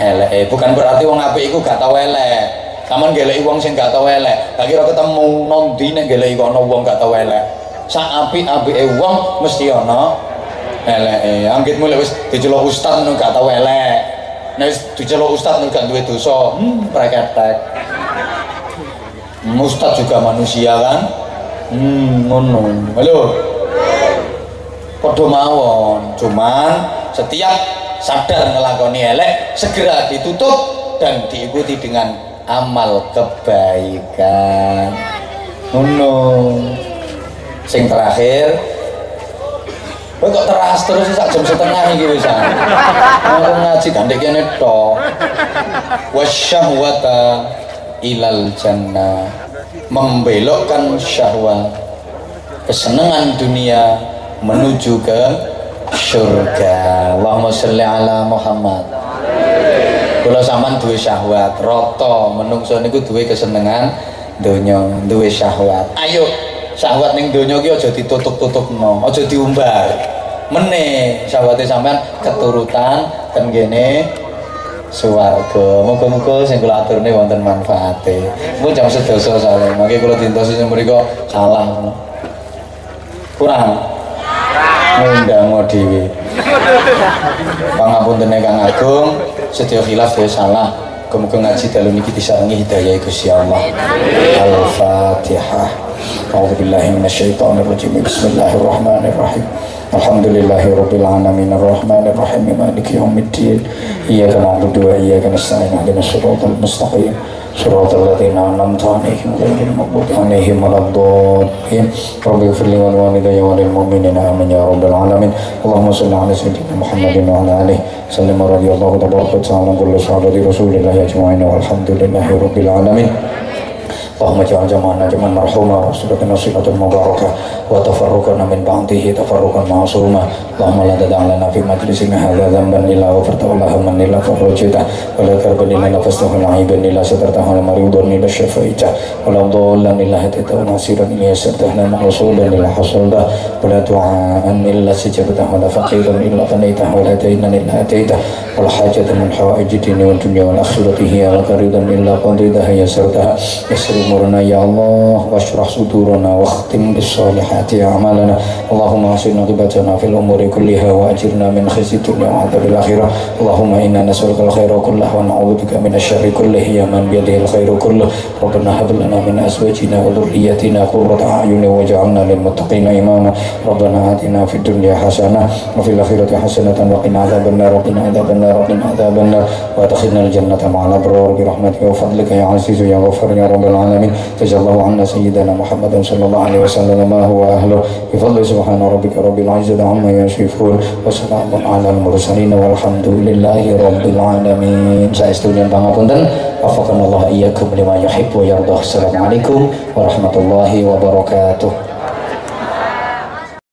eleke bukan berarti wong apik iku gak tau elek Saman geleki wong sing gak tau elek, tak kira ketemu nang ndi nek geleki ana wong gak tau elek. Sak apik-apike wong mesti ana eleke. Anggitmu lek wis diceluk ustaz ngono gak tau elek. Nek wis diceluk ustaz ngono gak duwe dosa, hmm, preketek. Hmm, Ustaz juga manusia kan? Hmm, ngono. Halo. Padha mawon, cuman setiap sadar ngelakoni elek segera ditutup dan diikuti dengan amal kebaikan ngono sing terakhir Kowe kok teras terus sih sak jam setengah iki wis. Aku ngaji gandek kene tok. Wasyahwata ilal jannah. Membelokkan syahwat kesenangan dunia menuju ke surga. Allahumma sholli ala Muhammad. Kalau sampean duwe syahwat, rata menungso niku duwe kesenengan donya, duwe syahwat. Ayo syahwat ning donya ki aja ditutup-tutupno, aja diumbar. Mene syahwate sampean keturutan ten kene suwarga. Muga-muga sing kula aturne wonten manfaate. Mun jam sedoso soalnya, mangke kula dintosi sing mriku salah. Kurang. Ngundang dhewe. Pangapunten Kang Agung, setiap khilaf ya salah. Kemudian ngaji dalu niki disarangi hidayah Gusti Allah. Al-Fatihah. A'udzu billahi minasyaitonir rajim. Bismillahirrahmanirrahim. Alhamdulillahi rabbil alamin arrahmanir rahim maliki yaumiddin. Iyyaka mustaqim. صراط الذين أنعمت عليهم غير المغضوب عليهم ولا الضالين رب اغفر لي ولوالدي وللمؤمنين آمين يا رب العالمين اللهم صل على سيدنا محمد وعلى آله وسلم رضي الله تبارك وتعالى عن كل صحابة رسول الله أجمعين والحمد لله رب العالمين اللهم اجعل جمعنا جمعا مرحوما وصلتنا صلة مباركة وتفرقنا من بعده تفرقا معصوما اللهم لا تدع لنا في مجلسنا هذا ذنبا الا غفرته ولا هما الا فرجته ولا كربا الا نفسته ولا عيبا الا سترته ولا مريضا الا شفيته ولا ضالا الا هديته ولا عسيرا الا يسرته ولا مقصودا الا حصلته ولا دعاء الا استجبته ولا فقيرا الا غنيته ولا دينا الا اتيته ولا حاجة من حوائج الدين والدنيا والآخرة هي لك رضا إلا قضيتها يسرتها يسر أمورنا يا الله واشرح صدورنا واختم بالصالحات أعمالنا. اللهم أحسن عاقبتنا في الأمور كلها وأجرنا من خزي الدنيا وعذاب الآخرة. اللهم إنا نسألك الخير كله ونعوذ بك من الشر كله. يا من بيده الخير كله. ربنا هب لنا من أزواجنا وذريتنا قرة أعين واجعلنا للمتقين إماما. ربنا آتنا في الدنيا حسنة وفي الآخرة حسنة وقنا عذاب النار وقنا عذاب النار وقنا عذاب النار. وأدخلنا الجنة مع الأبرار برحمتك وفضلك يا عزيز يا غفار يا رب العالمين. جزا الله عنا سيدنا محمد صلى الله عليه وسلم ما هو أهله بفضل سبحان ربك رب العزة عما يصفون وسلام على المرسلين والحمد لله رب العالمين سأستودين pangapunten وفقنا الله إياكم لما يحب ويرضى السلام عليكم ورحمة الله وبركاته